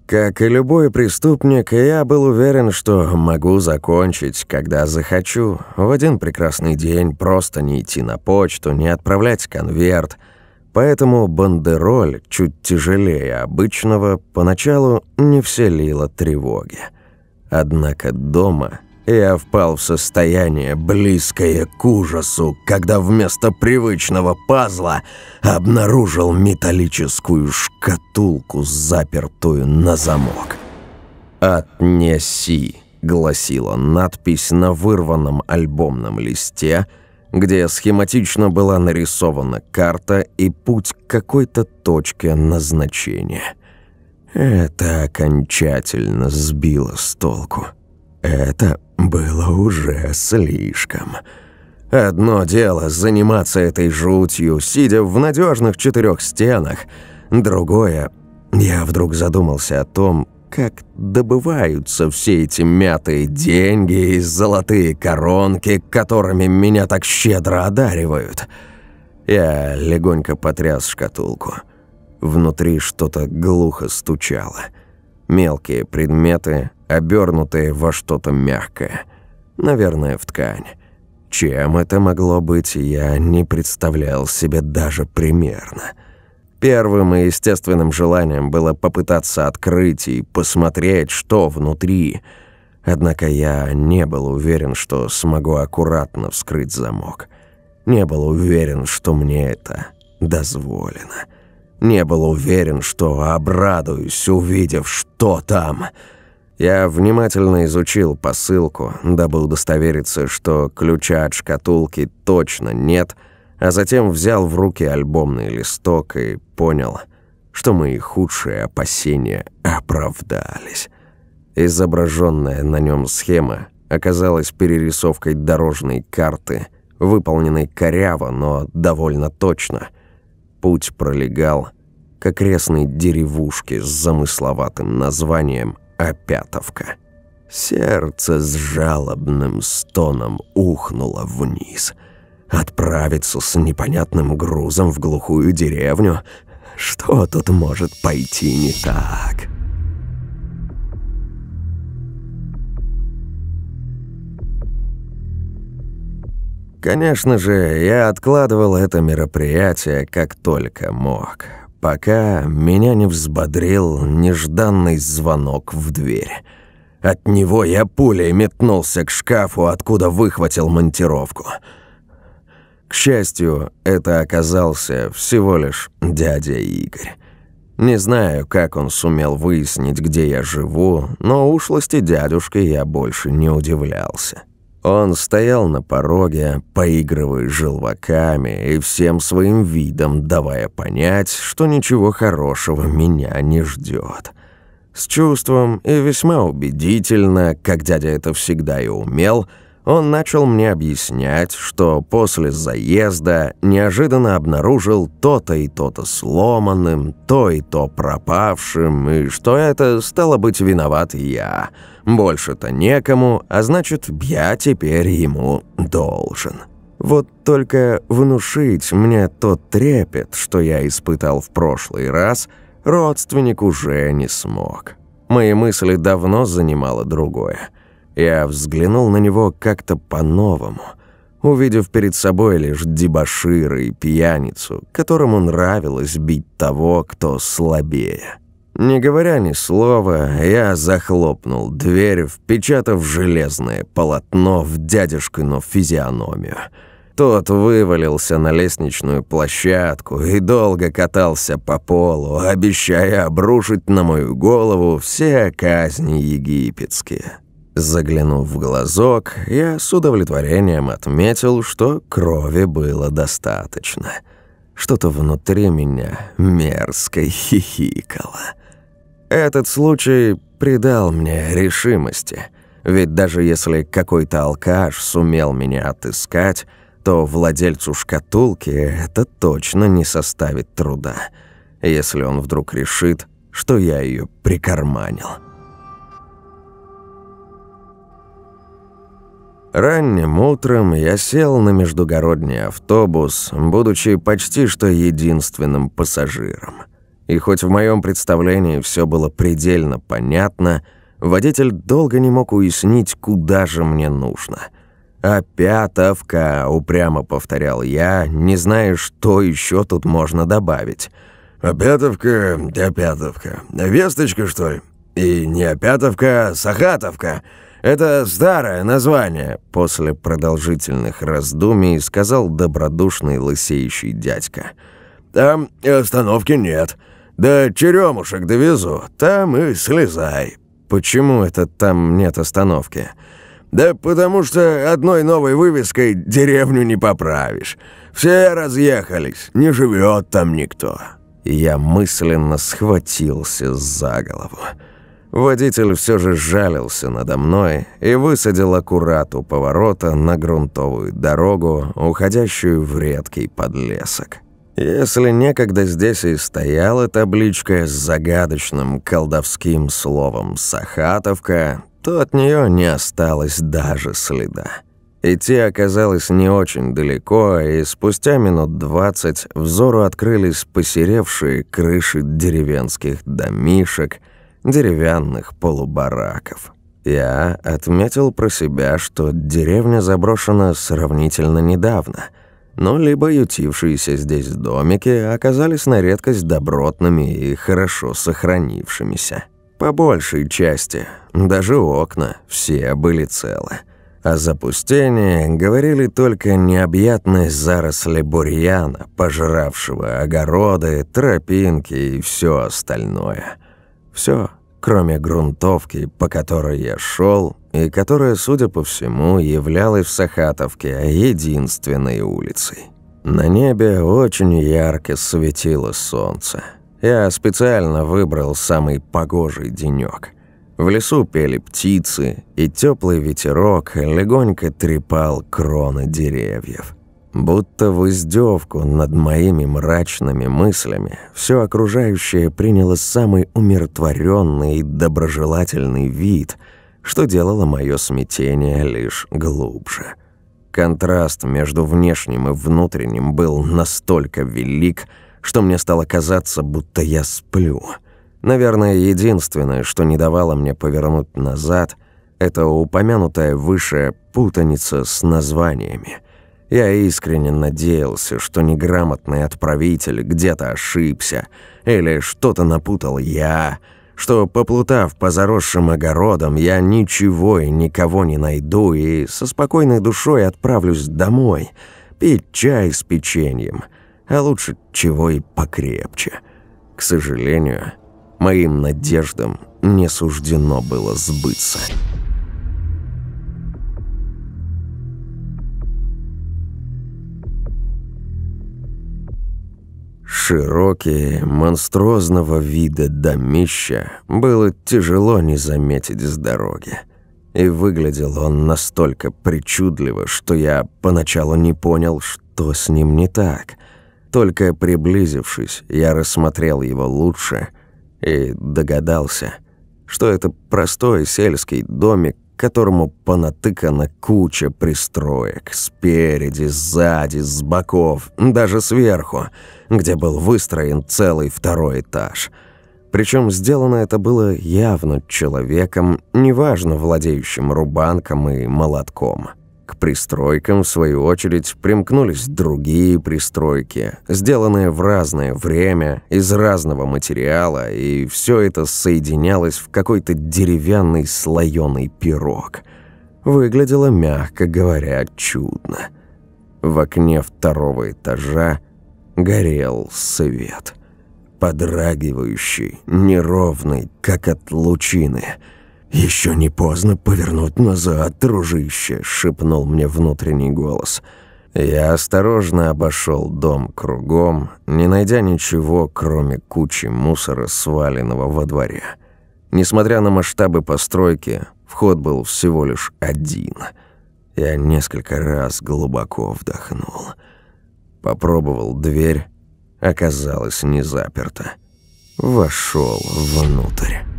Как и любой преступник, я был уверен, что могу закончить, когда захочу. В один прекрасный день просто не идти на почту, не отправлять конверт. Поэтому бандероль, чуть тяжелее обычного, поначалу не вселила тревоги. Однако дома я впал в состояние, близкое к ужасу, когда вместо привычного пазла обнаружил металлическую шкатулку, запертую на замок. «Отнеси», — гласила надпись на вырванном альбомном листе, где схематично была нарисована карта и путь к какой-то точке назначения. Это окончательно сбило с толку. Это было уже слишком. Одно дело заниматься этой жутью, сидя в надежных четырех стенах. Другое... Я вдруг задумался о том, как добываются все эти мятые деньги и золотые коронки, которыми меня так щедро одаривают. Я легонько потряс шкатулку. Внутри что-то глухо стучало. Мелкие предметы, обернутые во что-то мягкое. Наверное, в ткань. Чем это могло быть, я не представлял себе даже примерно. Первым и естественным желанием было попытаться открыть и посмотреть, что внутри. Однако я не был уверен, что смогу аккуратно вскрыть замок. Не был уверен, что мне это дозволено. Не был уверен, что обрадуюсь, увидев, что там — я внимательно изучил посылку, дабы удостовериться, что ключа от шкатулки точно нет, а затем взял в руки альбомный листок и понял, что мои худшие опасения оправдались. Изображенная на нем схема оказалась перерисовкой дорожной карты, выполненной коряво, но довольно точно. Путь пролегал к окрестной деревушке с замысловатым названием Опятовка. Сердце с жалобным стоном ухнуло вниз. Отправиться с непонятным грузом в глухую деревню? Что тут может пойти не так?» Конечно же, я откладывал это мероприятие как только мог пока меня не взбодрил нежданный звонок в дверь. От него я пулей метнулся к шкафу, откуда выхватил монтировку. К счастью, это оказался всего лишь дядя Игорь. Не знаю, как он сумел выяснить, где я живу, но ушлости дядюшки я больше не удивлялся. Он стоял на пороге, поигрывая желваками и всем своим видом давая понять, что ничего хорошего меня не ждет. С чувством и весьма убедительно, как дядя это всегда и умел – он начал мне объяснять, что после заезда неожиданно обнаружил то-то и то-то сломанным, то и то пропавшим, и что это стало быть виноват я. Больше-то некому, а значит, я теперь ему должен. Вот только внушить мне тот трепет, что я испытал в прошлый раз, родственник уже не смог. Мои мысли давно занимало другое – я взглянул на него как-то по-новому, увидев перед собой лишь дебошира и пьяницу, которому нравилось бить того, кто слабее. Не говоря ни слова, я захлопнул дверь, впечатав железное полотно в дядюшкину физиономию. Тот вывалился на лестничную площадку и долго катался по полу, обещая обрушить на мою голову все казни египетские. Заглянув в глазок, я с удовлетворением отметил, что крови было достаточно. Что-то внутри меня мерзко хихикало. Этот случай придал мне решимости, ведь даже если какой-то алкаш сумел меня отыскать, то владельцу шкатулки это точно не составит труда, если он вдруг решит, что я ее прикарманил. Ранним утром я сел на междугородний автобус, будучи почти что единственным пассажиром. И хоть в моем представлении все было предельно понятно, водитель долго не мог уяснить, куда же мне нужно. «Опятовка», — упрямо повторял я, не зная, что еще тут можно добавить. «Опятовка, опятовка. Весточка, что ли? И не опятовка, а сахатовка». «Это старое название», — после продолжительных раздумий сказал добродушный лысеющий дядька. «Там остановки нет. До черемушек довезу, там и слезай». «Почему это там нет остановки?» «Да потому что одной новой вывеской деревню не поправишь. Все разъехались, не живет там никто». Я мысленно схватился за голову. Водитель все же жалился надо мной и высадил аккурат у поворота на грунтовую дорогу, уходящую в редкий подлесок. Если некогда здесь и стояла табличка с загадочным колдовским словом «Сахатовка», то от нее не осталось даже следа. Идти оказалось не очень далеко, и спустя минут двадцать взору открылись посеревшие крыши деревенских домишек – деревянных полубараков. Я отметил про себя, что деревня заброшена сравнительно недавно, но либо ютившиеся здесь домики оказались на редкость добротными и хорошо сохранившимися. По большей части, даже окна, все были целы. О запустении говорили только необъятные заросли бурьяна, пожравшего огороды, тропинки и все остальное – все, кроме грунтовки, по которой я шел, и которая, судя по всему, являлась в Сахатовке единственной улицей. На небе очень ярко светило солнце. Я специально выбрал самый погожий денёк. В лесу пели птицы, и теплый ветерок легонько трепал кроны деревьев. Будто в издевку над моими мрачными мыслями, все окружающее приняло самый умиротворенный и доброжелательный вид, что делало мое смятение лишь глубже. Контраст между внешним и внутренним был настолько велик, что мне стало казаться, будто я сплю. Наверное, единственное, что не давало мне повернуть назад, это упомянутая выше путаница с названиями — я искренне надеялся, что неграмотный отправитель где-то ошибся, или что-то напутал я, что, поплутав по заросшим огородам, я ничего и никого не найду и со спокойной душой отправлюсь домой, пить чай с печеньем, а лучше чего и покрепче. К сожалению, моим надеждам не суждено было сбыться. Широкие, монструозного вида домища было тяжело не заметить с дороги. И выглядел он настолько причудливо, что я поначалу не понял, что с ним не так. Только приблизившись, я рассмотрел его лучше и догадался, что это простой сельский домик, которому понатыкана куча пристроек спереди, сзади, с боков, даже сверху, где был выстроен целый второй этаж – причем сделано это было явно человеком, неважно владеющим рубанком и молотком. Пристройкам, в свою очередь, примкнулись другие пристройки, сделанные в разное время, из разного материала, и все это соединялось в какой-то деревянный слоеный пирог. Выглядело, мягко говоря, чудно. В окне второго этажа горел свет – подрагивающий, неровный, как от лучины. «Еще не поздно повернуть назад, дружище», — шепнул мне внутренний голос. Я осторожно обошел дом кругом, не найдя ничего, кроме кучи мусора, сваленного во дворе. Несмотря на масштабы постройки, вход был всего лишь один. Я несколько раз глубоко вдохнул. Попробовал дверь, оказалось не заперто. Вошел внутрь.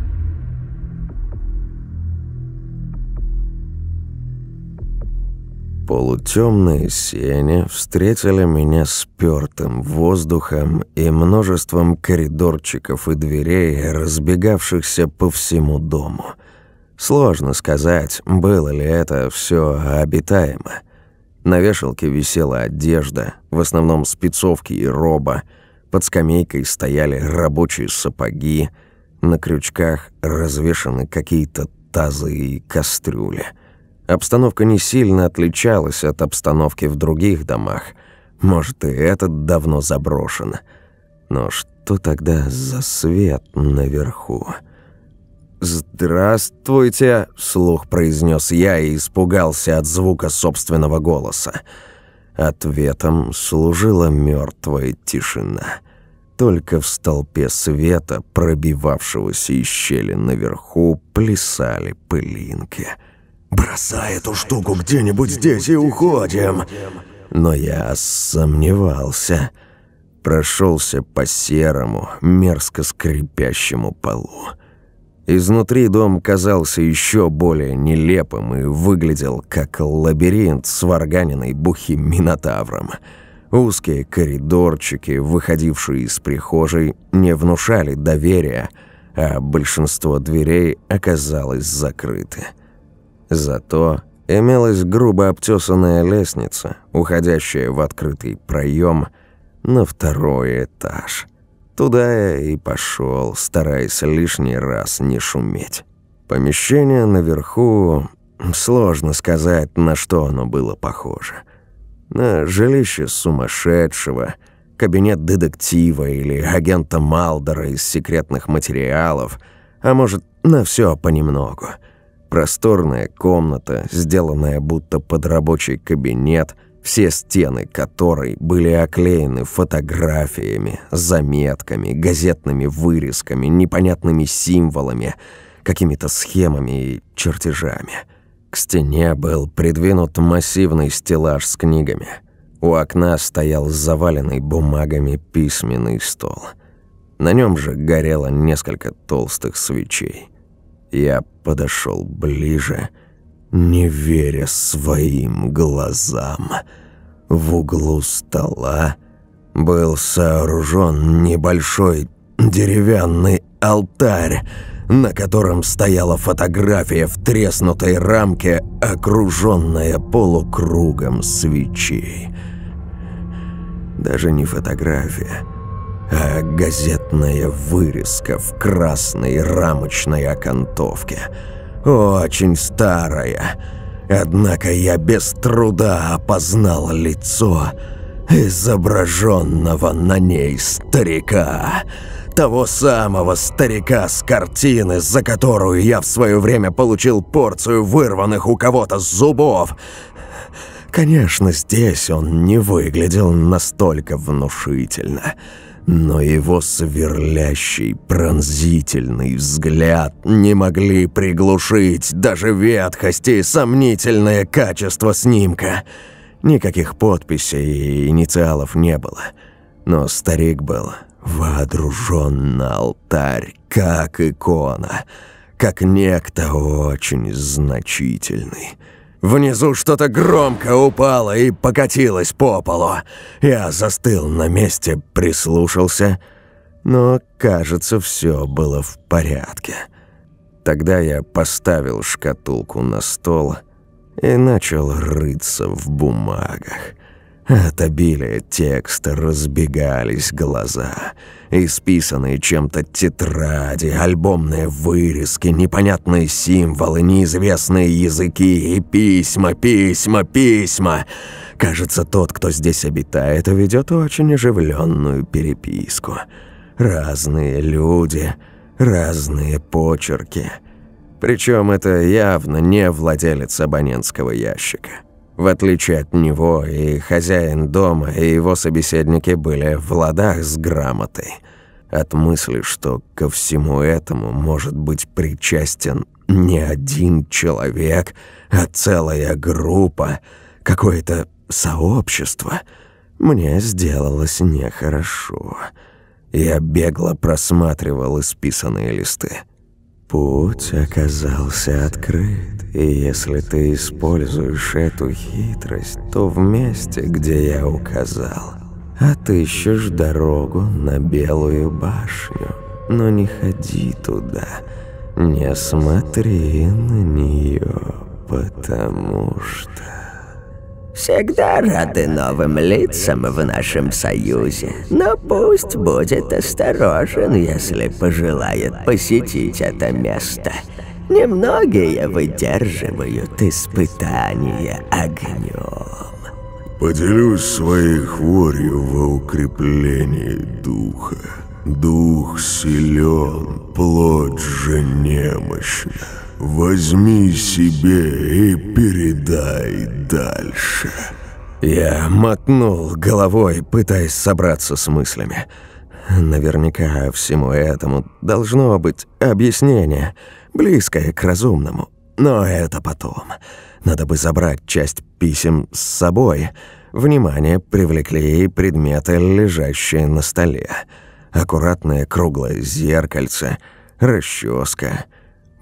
Полутемные сени встретили меня спёртым воздухом и множеством коридорчиков и дверей, разбегавшихся по всему дому. Сложно сказать, было ли это все обитаемо. На вешалке висела одежда, в основном спецовки и роба. Под скамейкой стояли рабочие сапоги. На крючках развешаны какие-то тазы и кастрюли. Обстановка не сильно отличалась от обстановки в других домах. Может, и этот давно заброшен. Но что тогда за свет наверху? «Здравствуйте», — слух произнес я и испугался от звука собственного голоса. Ответом служила мертвая тишина. Только в столпе света, пробивавшегося из щели наверху, плясали пылинки. «Бросай эту штуку где-нибудь здесь и уходим!» Но я сомневался. Прошелся по серому, мерзко скрипящему полу. Изнутри дом казался еще более нелепым и выглядел как лабиринт с варганиной бухим минотавром. Узкие коридорчики, выходившие из прихожей, не внушали доверия, а большинство дверей оказалось закрыты. Зато имелась грубо обтесанная лестница, уходящая в открытый проем на второй этаж – Туда я и пошел, стараясь лишний раз не шуметь. Помещение наверху... Сложно сказать, на что оно было похоже. На жилище сумасшедшего, кабинет детектива или агента Малдера из секретных материалов, а может, на все понемногу. Просторная комната, сделанная будто под рабочий кабинет, все стены которой были оклеены фотографиями, заметками, газетными вырезками, непонятными символами, какими-то схемами и чертежами. К стене был придвинут массивный стеллаж с книгами. У окна стоял заваленный бумагами письменный стол. На нем же горело несколько толстых свечей. Я подошел ближе не веря своим глазам. В углу стола был сооружен небольшой деревянный алтарь, на котором стояла фотография в треснутой рамке, окруженная полукругом свечей. Даже не фотография, а газетная вырезка в красной рамочной окантовке – очень старая. Однако я без труда опознал лицо изображенного на ней старика. Того самого старика с картины, за которую я в свое время получил порцию вырванных у кого-то зубов. Конечно, здесь он не выглядел настолько внушительно, но его сверлящий, пронзительный взгляд не могли приглушить даже ветхость и сомнительное качество снимка. Никаких подписей и инициалов не было, но старик был водружен на алтарь, как икона, как некто очень значительный. Внизу что-то громко упало и покатилось по полу. Я застыл на месте, прислушался, но, кажется, все было в порядке. Тогда я поставил шкатулку на стол и начал рыться в бумагах. От обилия текста разбегались глаза. Исписанные чем-то тетради, альбомные вырезки, непонятные символы, неизвестные языки и письма, письма, письма. Кажется, тот, кто здесь обитает, ведет очень оживленную переписку. Разные люди, разные почерки. Причем это явно не владелец абонентского ящика. В отличие от него, и хозяин дома, и его собеседники были в ладах с грамотой. От мысли, что ко всему этому может быть причастен не один человек, а целая группа, какое-то сообщество, мне сделалось нехорошо. Я бегло просматривал исписанные листы. Путь оказался открыт, и если ты используешь эту хитрость, то в месте, где я указал, отыщешь дорогу на Белую башню. Но не ходи туда, не смотри на нее, потому что... Всегда рады новым лицам в нашем союзе, но пусть будет осторожен, если пожелает посетить это место. Немногие выдерживают испытания огнем. Поделюсь своей хворью во укреплении духа. Дух силен, плоть же немощна. Возьми себе и передай дальше. Я мотнул головой, пытаясь собраться с мыслями. Наверняка всему этому должно быть объяснение, близкое к разумному. Но это потом. Надо бы забрать часть писем с собой. Внимание привлекли и предметы, лежащие на столе. Аккуратное круглое зеркальце, расческа —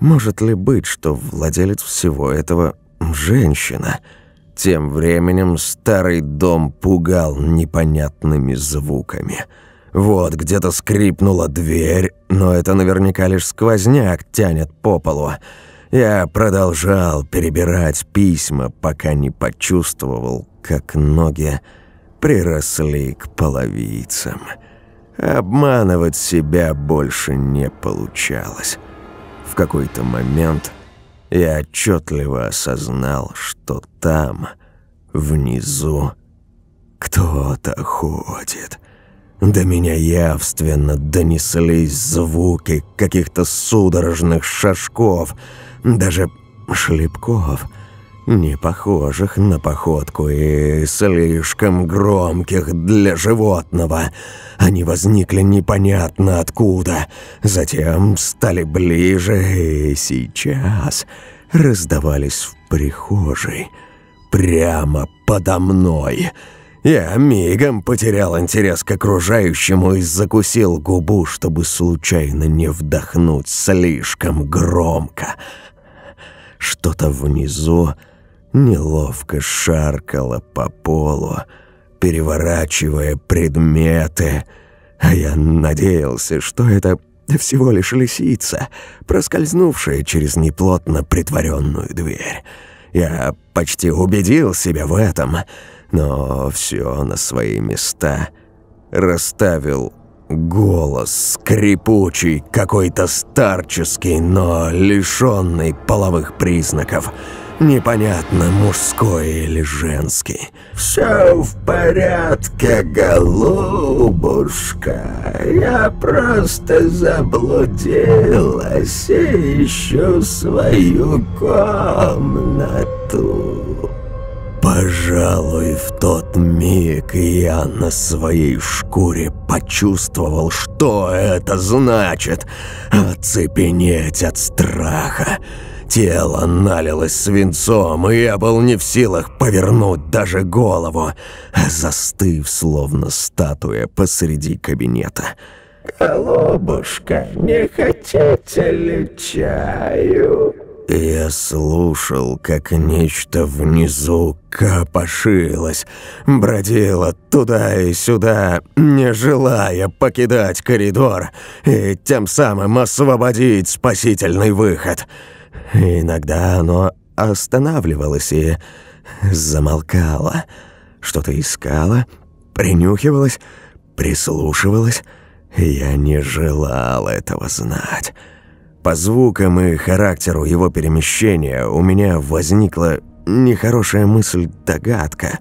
может ли быть, что владелец всего этого – женщина? Тем временем старый дом пугал непонятными звуками. Вот где-то скрипнула дверь, но это наверняка лишь сквозняк тянет по полу. Я продолжал перебирать письма, пока не почувствовал, как ноги приросли к половицам. Обманывать себя больше не получалось. В какой-то момент я отчетливо осознал, что там, внизу, кто-то ходит. До меня явственно донеслись звуки каких-то судорожных шажков, даже шлепков — не похожих на походку и слишком громких для животного. Они возникли непонятно откуда, затем стали ближе и сейчас раздавались в прихожей, прямо подо мной. Я мигом потерял интерес к окружающему и закусил губу, чтобы случайно не вдохнуть слишком громко. Что-то внизу неловко шаркала по полу, переворачивая предметы, а я надеялся, что это всего лишь лисица, проскользнувшая через неплотно притворенную дверь. Я почти убедил себя в этом, но все на свои места расставил Голос скрипучий, какой-то старческий, но лишенный половых признаков. Непонятно, мужской или женский. «Все в порядке, голубушка. Я просто заблудилась и ищу свою комнату». Пожалуй, в тот миг я на своей шкуре почувствовал, что это значит – оцепенеть от страха. Тело налилось свинцом, и я был не в силах повернуть даже голову, застыв, словно статуя посреди кабинета. «Голубушка, не хотите ли чаю?» Я слушал, как нечто внизу копошилось, бродило туда и сюда, не желая покидать коридор и тем самым освободить спасительный выход. Иногда оно останавливалось и замолкало, что-то искало, принюхивалось, прислушивалось. Я не желал этого знать. По звукам и характеру его перемещения у меня возникла нехорошая мысль-догадка,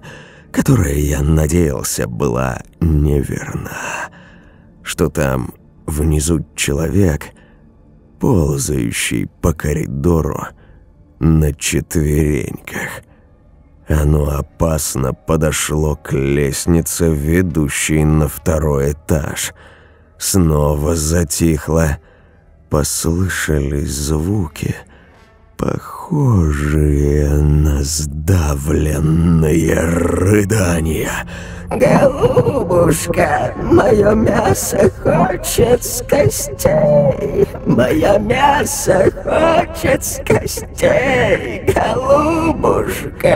которая, я надеялся, была неверна. Что там внизу человек, ползающий по коридору на четвереньках. Оно опасно подошло к лестнице, ведущей на второй этаж. Снова затихло послышались звуки, похожие на сдавленные рыдания. «Голубушка, мое мясо хочет с костей, мое мясо хочет с костей, голубушка!»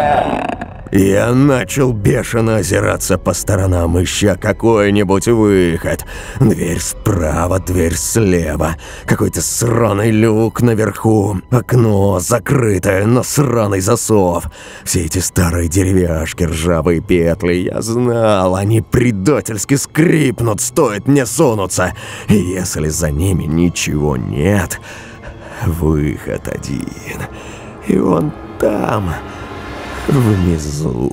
Я начал бешено озираться по сторонам, ища какой-нибудь выход. Дверь справа, дверь слева. Какой-то сраный люк наверху. Окно закрытое, но сраный засов. Все эти старые деревяшки, ржавые петли. Я знал, они предательски скрипнут, стоит мне сунуться. И если за ними ничего нет, выход один. И он там внизу.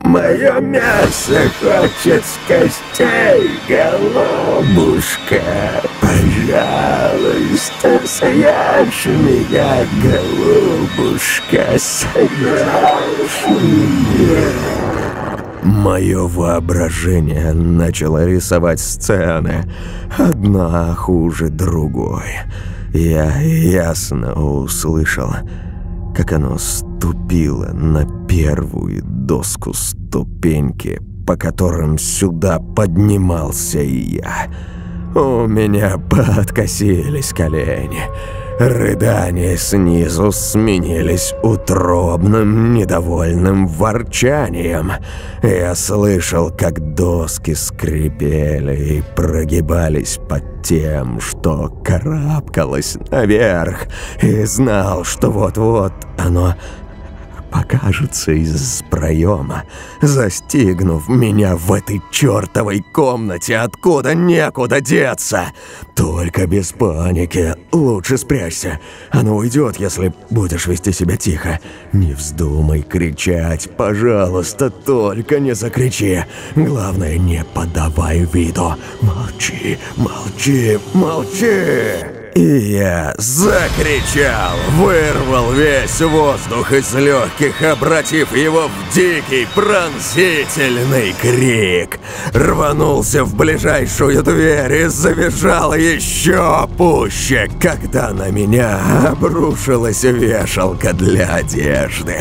Мое мясо хочет с костей, голубушка. Пожалуйста, съешь меня, голубушка, съешь меня. Мое воображение начало рисовать сцены, одна хуже другой. Я ясно услышал, как оно ступило на первую доску ступеньки, по которым сюда поднимался и я. У меня подкосились колени. Рыдания снизу сменились утробным, недовольным ворчанием. Я слышал, как доски скрипели и прогибались под тем, что карабкалось наверх, и знал, что вот-вот оно покажется из проема, застигнув меня в этой чертовой комнате, откуда некуда деться. Только без паники. Лучше спрячься. Оно уйдет, если будешь вести себя тихо. Не вздумай кричать, пожалуйста, только не закричи. Главное, не подавай виду. Молчи, молчи, молчи. И я закричал, вырвал весь воздух из легких, обратив его в дикий пронзительный крик. Рванулся в ближайшую дверь и завизжал еще пуще, когда на меня обрушилась вешалка для одежды.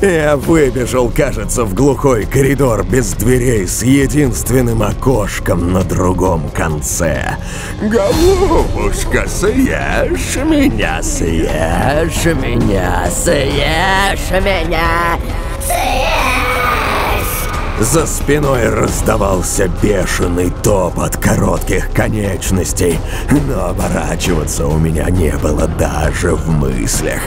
Я выбежал, кажется, в глухой коридор без дверей с единственным окошком на другом конце. «Голубушка, Съешь меня, съешь меня, съешь меня, съешь За спиной раздавался бешеный топот коротких конечностей, но оборачиваться у меня не было даже в мыслях.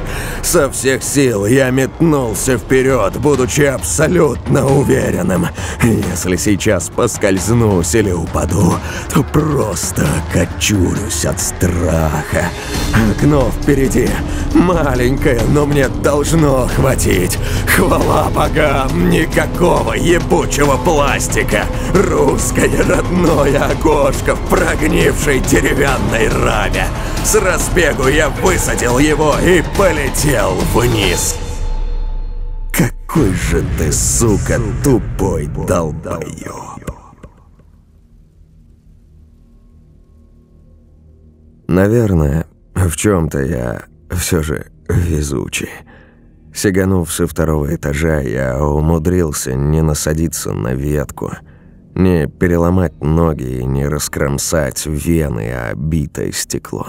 Со всех сил я метнулся вперед, будучи абсолютно уверенным. Если сейчас поскользнусь или упаду, то просто окочурюсь от страха. Окно впереди маленькое, но мне должно хватить. Хвала богам, никакого ебучего пластика. Русское родное окошко в прогнившей деревянной раме. С разбегу я высадил его и полетел вниз. Какой же ты, сука, тупой долбоёб. Наверное, в чем-то я все же везучий. Сиганув со второго этажа, я умудрился не насадиться на ветку, не переломать ноги и не раскромсать вены, а битое стекло.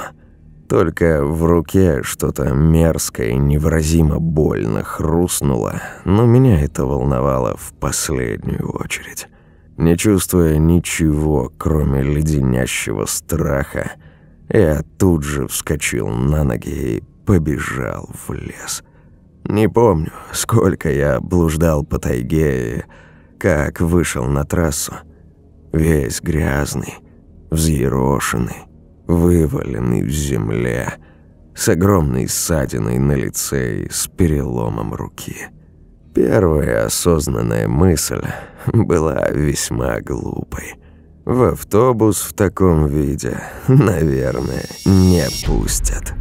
Только в руке что-то мерзкое и невыразимо больно хрустнуло, но меня это волновало в последнюю очередь. Не чувствуя ничего, кроме леденящего страха, я тут же вскочил на ноги и побежал в лес. Не помню, сколько я блуждал по тайге и как вышел на трассу. Весь грязный, взъерошенный, вываленный в земле, с огромной ссадиной на лице и с переломом руки. Первая осознанная мысль была весьма глупой. В автобус в таком виде, наверное, не пустят.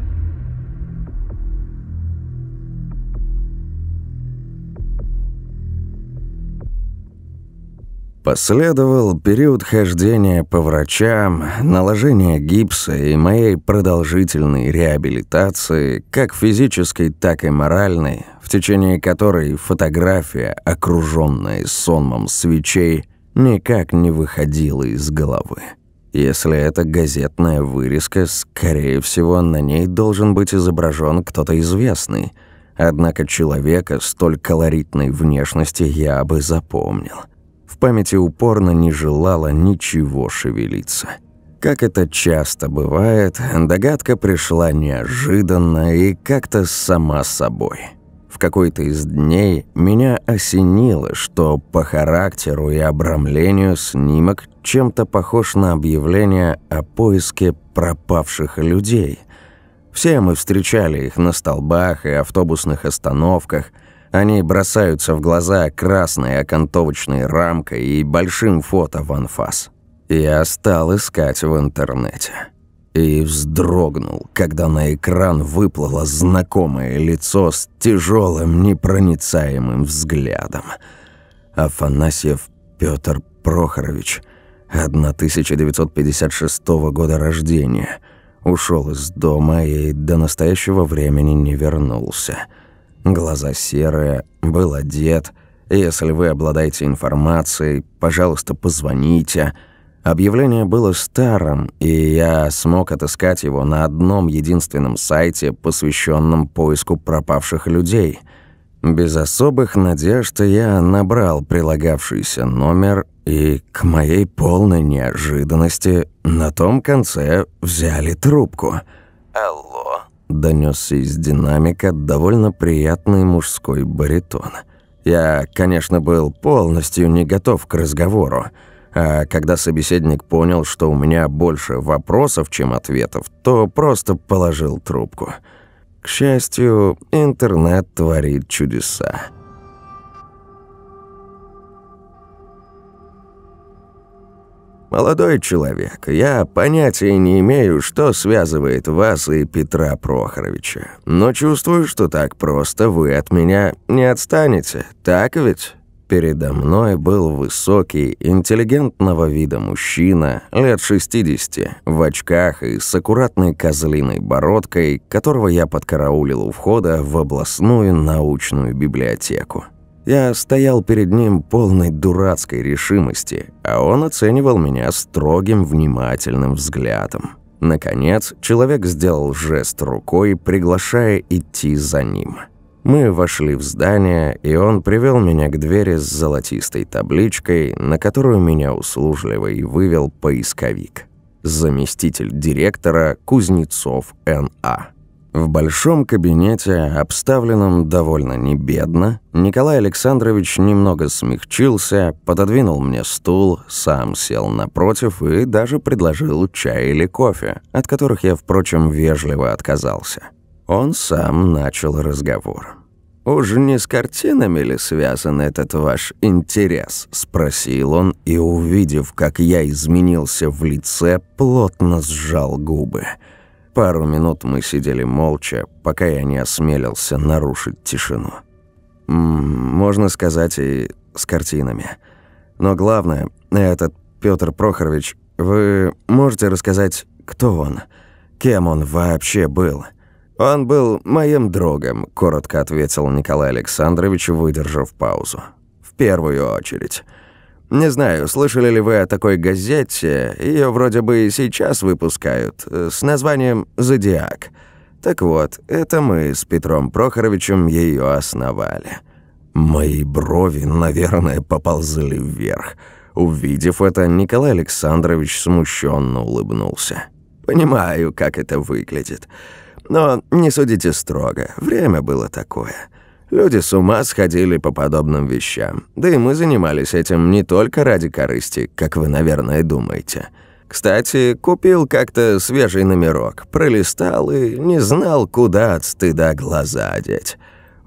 Последовал период хождения по врачам, наложения гипса и моей продолжительной реабилитации, как физической, так и моральной, в течение которой фотография, окруженная сонмом свечей, никак не выходила из головы. Если это газетная вырезка, скорее всего, на ней должен быть изображен кто-то известный. Однако человека столь колоритной внешности я бы запомнил памяти упорно не желала ничего шевелиться. Как это часто бывает, догадка пришла неожиданно и как-то сама собой. В какой-то из дней меня осенило, что по характеру и обрамлению снимок чем-то похож на объявление о поиске пропавших людей. Все мы встречали их на столбах и автобусных остановках – они бросаются в глаза красной окантовочной рамкой и большим фото в анфас. Я стал искать в интернете. И вздрогнул, когда на экран выплыло знакомое лицо с тяжелым непроницаемым взглядом. Афанасьев Петр Прохорович, 1956 года рождения, ушел из дома и до настоящего времени не вернулся – Глаза серые, был одет. Если вы обладаете информацией, пожалуйста, позвоните. Объявление было старым, и я смог отыскать его на одном единственном сайте, посвященном поиску пропавших людей. Без особых надежд я набрал прилагавшийся номер, и, к моей полной неожиданности, на том конце взяли трубку. «Алло?» Донесся из динамика довольно приятный мужской баритон. Я, конечно, был полностью не готов к разговору, а когда собеседник понял, что у меня больше вопросов, чем ответов, то просто положил трубку. К счастью, интернет творит чудеса. «Молодой человек, я понятия не имею, что связывает вас и Петра Прохоровича, но чувствую, что так просто вы от меня не отстанете, так ведь?» Передо мной был высокий, интеллигентного вида мужчина, лет 60, в очках и с аккуратной козлиной бородкой, которого я подкараулил у входа в областную научную библиотеку. Я стоял перед ним полной дурацкой решимости, а он оценивал меня строгим, внимательным взглядом. Наконец, человек сделал жест рукой, приглашая идти за ним. Мы вошли в здание, и он привел меня к двери с золотистой табличкой, на которую меня услужливо и вывел поисковик. Заместитель директора Кузнецов Н.А. В большом кабинете, обставленном довольно небедно, Николай Александрович немного смягчился, пододвинул мне стул, сам сел напротив и даже предложил чай или кофе, от которых я, впрочем, вежливо отказался. Он сам начал разговор. «Уж не с картинами ли связан этот ваш интерес?» – спросил он, и, увидев, как я изменился в лице, плотно сжал губы – Пару минут мы сидели молча, пока я не осмелился нарушить тишину. можно сказать, и с картинами. Но главное, этот Петр Прохорович, вы можете рассказать, кто он? Кем он вообще был? Он был моим другом, коротко ответил Николай Александрович, выдержав паузу. В первую очередь. Не знаю, слышали ли вы о такой газете, ее вроде бы и сейчас выпускают, э, с названием «Зодиак». Так вот, это мы с Петром Прохоровичем ее основали. Мои брови, наверное, поползли вверх. Увидев это, Николай Александрович смущенно улыбнулся. «Понимаю, как это выглядит. Но не судите строго, время было такое». Люди с ума сходили по подобным вещам. Да и мы занимались этим не только ради корысти, как вы, наверное, думаете. Кстати, купил как-то свежий номерок, пролистал и не знал, куда от стыда глаза одеть.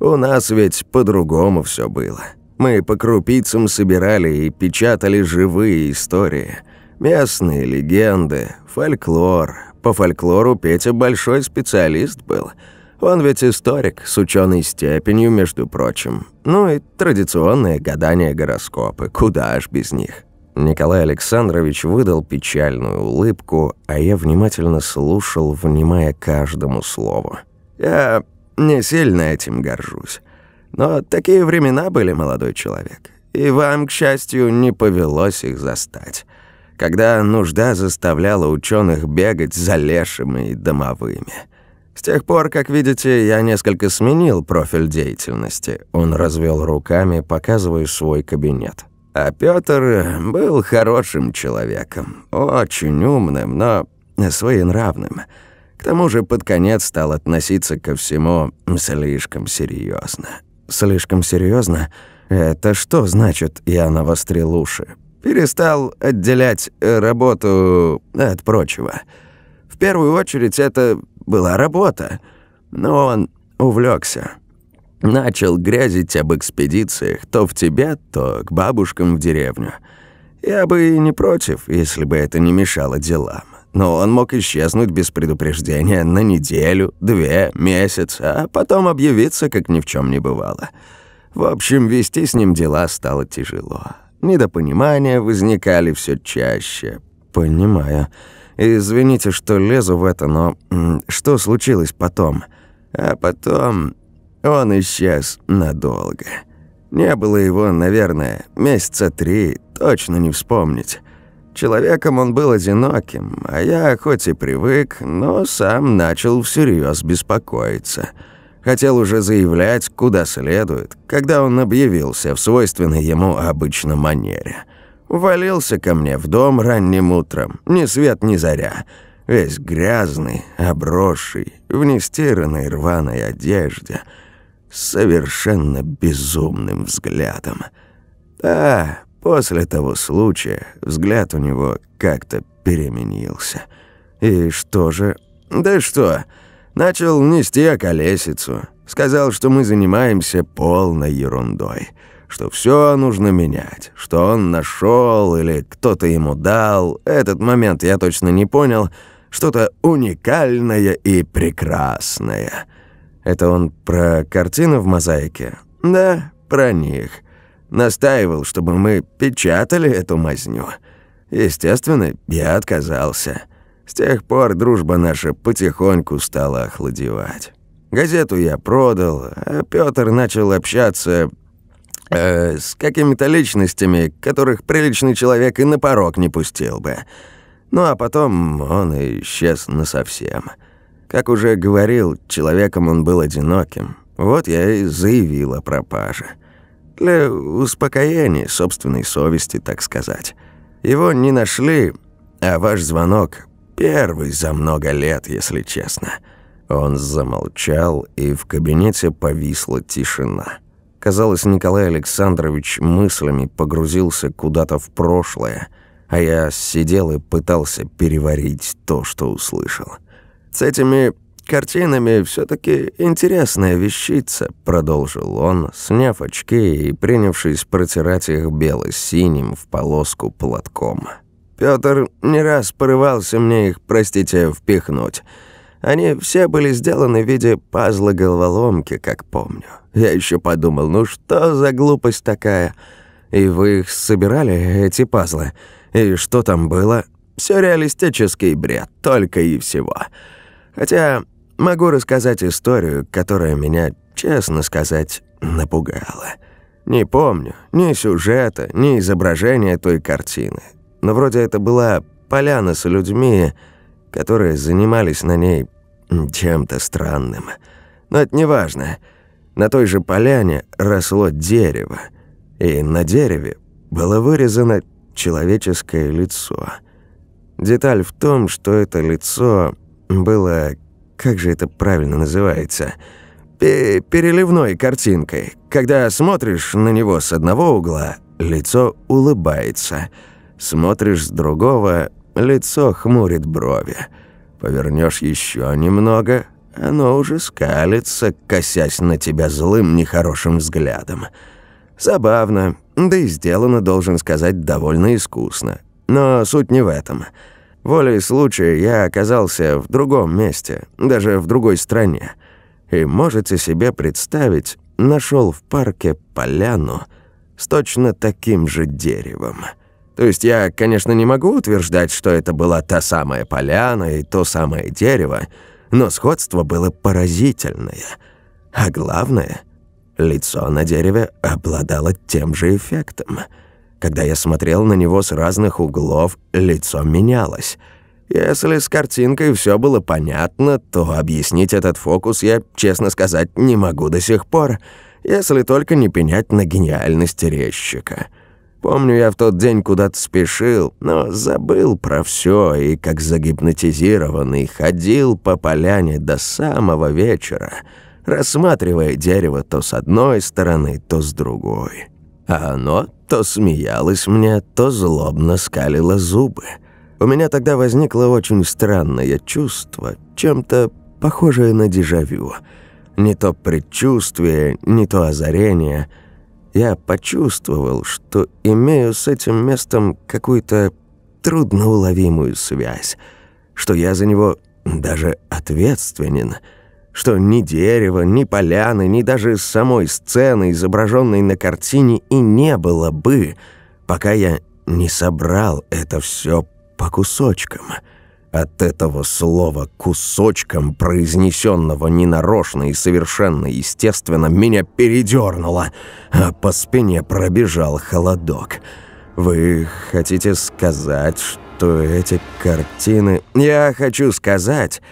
У нас ведь по-другому все было. Мы по крупицам собирали и печатали живые истории. Местные легенды, фольклор. По фольклору Петя большой специалист был – он ведь историк, с ученой степенью, между прочим. Ну и традиционные гадания гороскопы, куда ж без них. Николай Александрович выдал печальную улыбку, а я внимательно слушал, внимая каждому слову. «Я не сильно этим горжусь. Но такие времена были, молодой человек. И вам, к счастью, не повелось их застать. Когда нужда заставляла ученых бегать за лешими и домовыми». С тех пор, как видите, я несколько сменил профиль деятельности. Он развел руками, показывая свой кабинет. А Пётр был хорошим человеком, очень умным, но своенравным. К тому же под конец стал относиться ко всему слишком серьезно. Слишком серьезно? Это что значит, я навострил уши? Перестал отделять работу от прочего. В первую очередь это была работа, но он увлекся. Начал грязить об экспедициях то в Тибет, то к бабушкам в деревню. Я бы и не против, если бы это не мешало делам. Но он мог исчезнуть без предупреждения на неделю, две, месяц, а потом объявиться, как ни в чем не бывало. В общем, вести с ним дела стало тяжело. Недопонимания возникали все чаще. Понимаю. Извините, что лезу в это, но что случилось потом? А потом он исчез надолго. Не было его, наверное, месяца три, точно не вспомнить. Человеком он был одиноким, а я хоть и привык, но сам начал всерьез беспокоиться. Хотел уже заявлять, куда следует, когда он объявился в свойственной ему обычно манере – Валился ко мне в дом ранним утром, ни свет ни заря. Весь грязный, обросший, в нестиранной рваной одежде, с совершенно безумным взглядом. Да, после того случая взгляд у него как-то переменился. И что же? Да что, начал нести околесицу. Сказал, что мы занимаемся полной ерундой что все нужно менять, что он нашел или кто-то ему дал, этот момент я точно не понял, что-то уникальное и прекрасное. Это он про картину в мозаике? Да, про них. Настаивал, чтобы мы печатали эту мазню. Естественно, я отказался. С тех пор дружба наша потихоньку стала охладевать. Газету я продал, а Пётр начал общаться Э, с какими-то личностями, которых приличный человек и на порог не пустил бы. Ну а потом он исчез насовсем. Как уже говорил, человеком он был одиноким. Вот я и заявил о пропаже. Для успокоения собственной совести, так сказать. Его не нашли, а ваш звонок первый за много лет, если честно». Он замолчал, и в кабинете повисла тишина. Казалось, Николай Александрович мыслями погрузился куда-то в прошлое, а я сидел и пытался переварить то, что услышал. С этими картинами все таки интересная вещица», — продолжил он, сняв очки и принявшись протирать их бело-синим в полоску платком. Пётр не раз порывался мне их, простите, впихнуть. Они все были сделаны в виде пазла-головоломки, как помню. Я еще подумал, ну что за глупость такая? И вы их собирали, эти пазлы? И что там было? Сюрреалистический бред, только и всего. Хотя могу рассказать историю, которая меня, честно сказать, напугала. Не помню ни сюжета, ни изображения той картины. Но вроде это была поляна с людьми, которые занимались на ней чем-то странным. Но это не важно. На той же поляне росло дерево, и на дереве было вырезано человеческое лицо. Деталь в том, что это лицо было, как же это правильно называется, переливной картинкой. Когда смотришь на него с одного угла, лицо улыбается. Смотришь с другого, лицо хмурит брови. Повернешь еще немного, оно уже скалится, косясь на тебя злым, нехорошим взглядом. Забавно, да и сделано, должен сказать, довольно искусно. Но суть не в этом. Волей случая я оказался в другом месте, даже в другой стране. И можете себе представить, нашел в парке поляну с точно таким же деревом. То есть я, конечно, не могу утверждать, что это была та самая поляна и то самое дерево, но сходство было поразительное. А главное, лицо на дереве обладало тем же эффектом. Когда я смотрел на него с разных углов, лицо менялось. Если с картинкой все было понятно, то объяснить этот фокус я, честно сказать, не могу до сих пор, если только не пенять на гениальность резчика». Помню, я в тот день куда-то спешил, но забыл про все и, как загипнотизированный, ходил по поляне до самого вечера, рассматривая дерево то с одной стороны, то с другой. А оно то смеялось мне, то злобно скалило зубы. У меня тогда возникло очень странное чувство, чем-то похожее на дежавю. Не то предчувствие, не то озарение — я почувствовал, что имею с этим местом какую-то трудноуловимую связь, что я за него даже ответственен, что ни дерева, ни поляны, ни даже самой сцены, изображенной на картине, и не было бы, пока я не собрал это все по кусочкам». От этого слова кусочком, произнесенного ненарочно и совершенно естественно, меня передернуло, а по спине пробежал холодок. Вы хотите сказать, что эти картины... Я хочу сказать,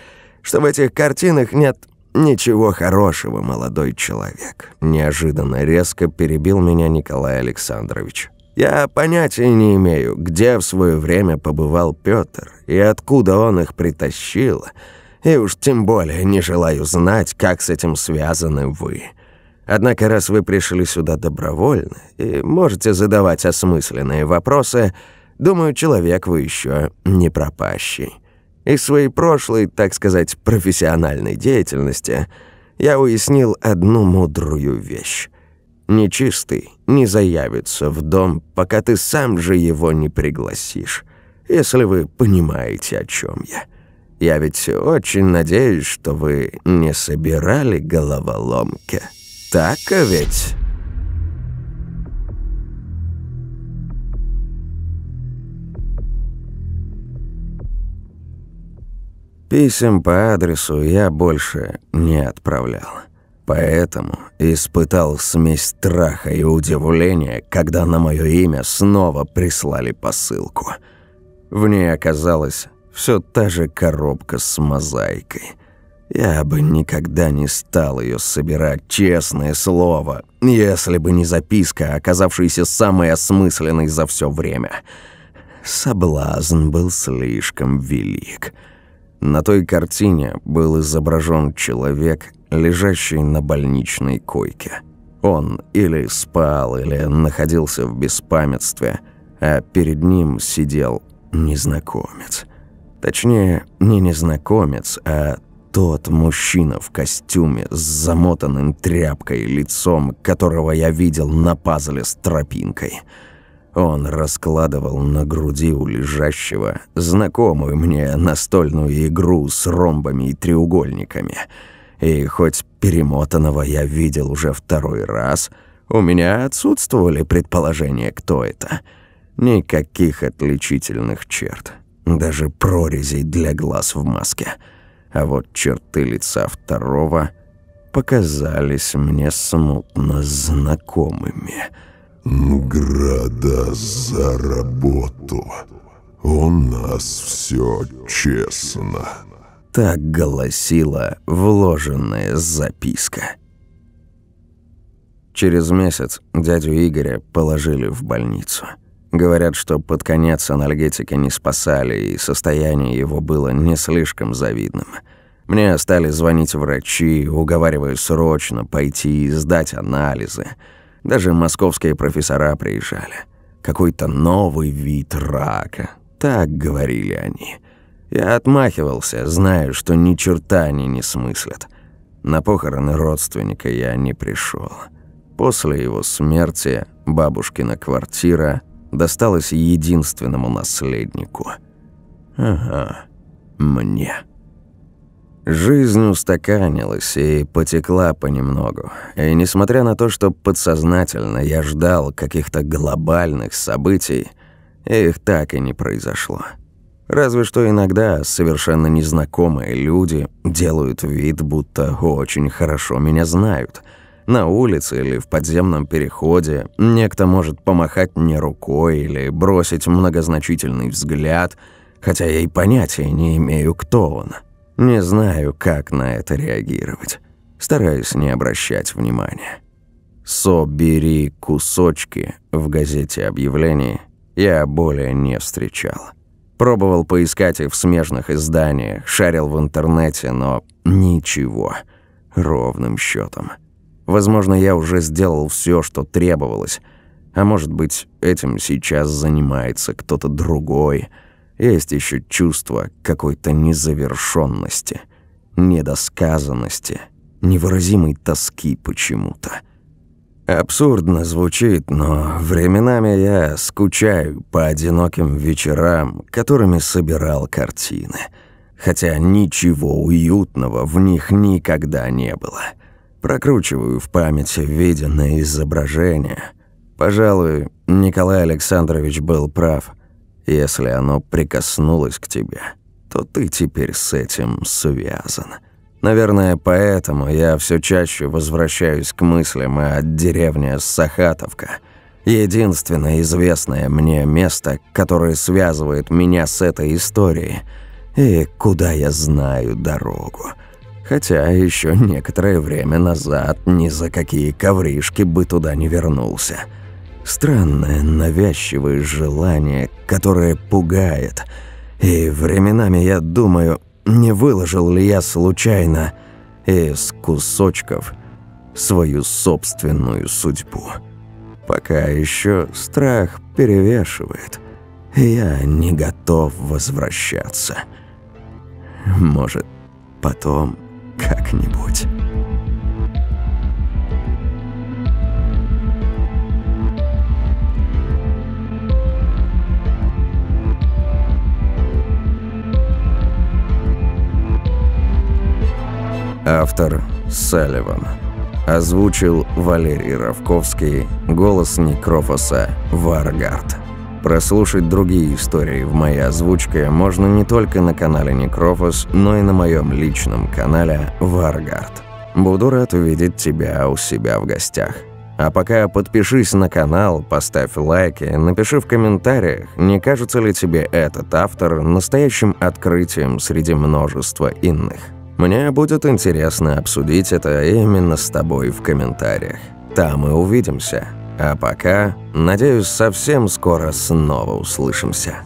что в этих картинах нет ничего хорошего, молодой человек. Неожиданно резко перебил меня Николай Александрович. Я понятия не имею, где в свое время побывал Пётр и откуда он их притащил, и уж тем более не желаю знать, как с этим связаны вы. Однако раз вы пришли сюда добровольно и можете задавать осмысленные вопросы, думаю, человек вы еще не пропащий. Из своей прошлой, так сказать, профессиональной деятельности я уяснил одну мудрую вещь. Нечистый не заявится в дом, пока ты сам же его не пригласишь, если вы понимаете, о чем я. Я ведь очень надеюсь, что вы не собирали головоломки. Так ведь?» Писем по адресу я больше не отправлял. Поэтому испытал смесь страха и удивления, когда на мое имя снова прислали посылку. В ней оказалась все та же коробка с мозаикой. Я бы никогда не стал ее собирать, честное слово, если бы не записка, оказавшаяся самой осмысленной за все время. Соблазн был слишком велик. На той картине был изображен человек, лежащий на больничной койке. Он или спал, или находился в беспамятстве, а перед ним сидел незнакомец. Точнее, не незнакомец, а тот мужчина в костюме с замотанным тряпкой лицом, которого я видел на пазле с тропинкой. Он раскладывал на груди у лежащего знакомую мне настольную игру с ромбами и треугольниками – и хоть перемотанного я видел уже второй раз, у меня отсутствовали предположения, кто это. Никаких отличительных черт, даже прорезей для глаз в маске. А вот черты лица второго показались мне смутно знакомыми. «Града за работу. У нас все честно». Так гласила вложенная записка. Через месяц дядю Игоря положили в больницу. Говорят, что под конец анальгетики не спасали, и состояние его было не слишком завидным. Мне стали звонить врачи, уговаривая срочно пойти и сдать анализы. Даже московские профессора приезжали. Какой-то новый вид рака. Так говорили они. Я отмахивался, зная, что ни черта они не смыслят. На похороны родственника я не пришел. После его смерти бабушкина квартира досталась единственному наследнику. Ага, мне. Жизнь устаканилась и потекла понемногу. И несмотря на то, что подсознательно я ждал каких-то глобальных событий, их так и не произошло. Разве что иногда совершенно незнакомые люди делают вид, будто очень хорошо меня знают. На улице или в подземном переходе некто может помахать мне рукой или бросить многозначительный взгляд, хотя я и понятия не имею, кто он. Не знаю, как на это реагировать. Стараюсь не обращать внимания. «Собери кусочки» в газете объявлений я более не встречал. Пробовал поискать их в смежных изданиях, шарил в интернете, но ничего. Ровным счетом. Возможно, я уже сделал все, что требовалось. А может быть, этим сейчас занимается кто-то другой. Есть еще чувство какой-то незавершенности, недосказанности, невыразимой тоски почему-то. Абсурдно звучит, но временами я скучаю по одиноким вечерам, которыми собирал картины. Хотя ничего уютного в них никогда не было. Прокручиваю в памяти виденное изображение. Пожалуй, Николай Александрович был прав. Если оно прикоснулось к тебе, то ты теперь с этим связан. Наверное, поэтому я все чаще возвращаюсь к мыслям о деревне Сахатовка. Единственное известное мне место, которое связывает меня с этой историей, и куда я знаю дорогу. Хотя еще некоторое время назад ни за какие ковришки бы туда не вернулся. Странное навязчивое желание, которое пугает. И временами я думаю, не выложил ли я случайно из кусочков свою собственную судьбу. Пока еще страх перевешивает, я не готов возвращаться. Может, потом как-нибудь». Автор Салливан. Озвучил Валерий Равковский, голос Некрофоса Варгард. Прослушать другие истории в моей озвучке можно не только на канале Некрофос, но и на моем личном канале Варгард. Буду рад увидеть тебя у себя в гостях. А пока подпишись на канал, поставь лайки, напиши в комментариях, не кажется ли тебе этот автор настоящим открытием среди множества иных. Мне будет интересно обсудить это именно с тобой в комментариях. Там и увидимся. А пока, надеюсь, совсем скоро снова услышимся.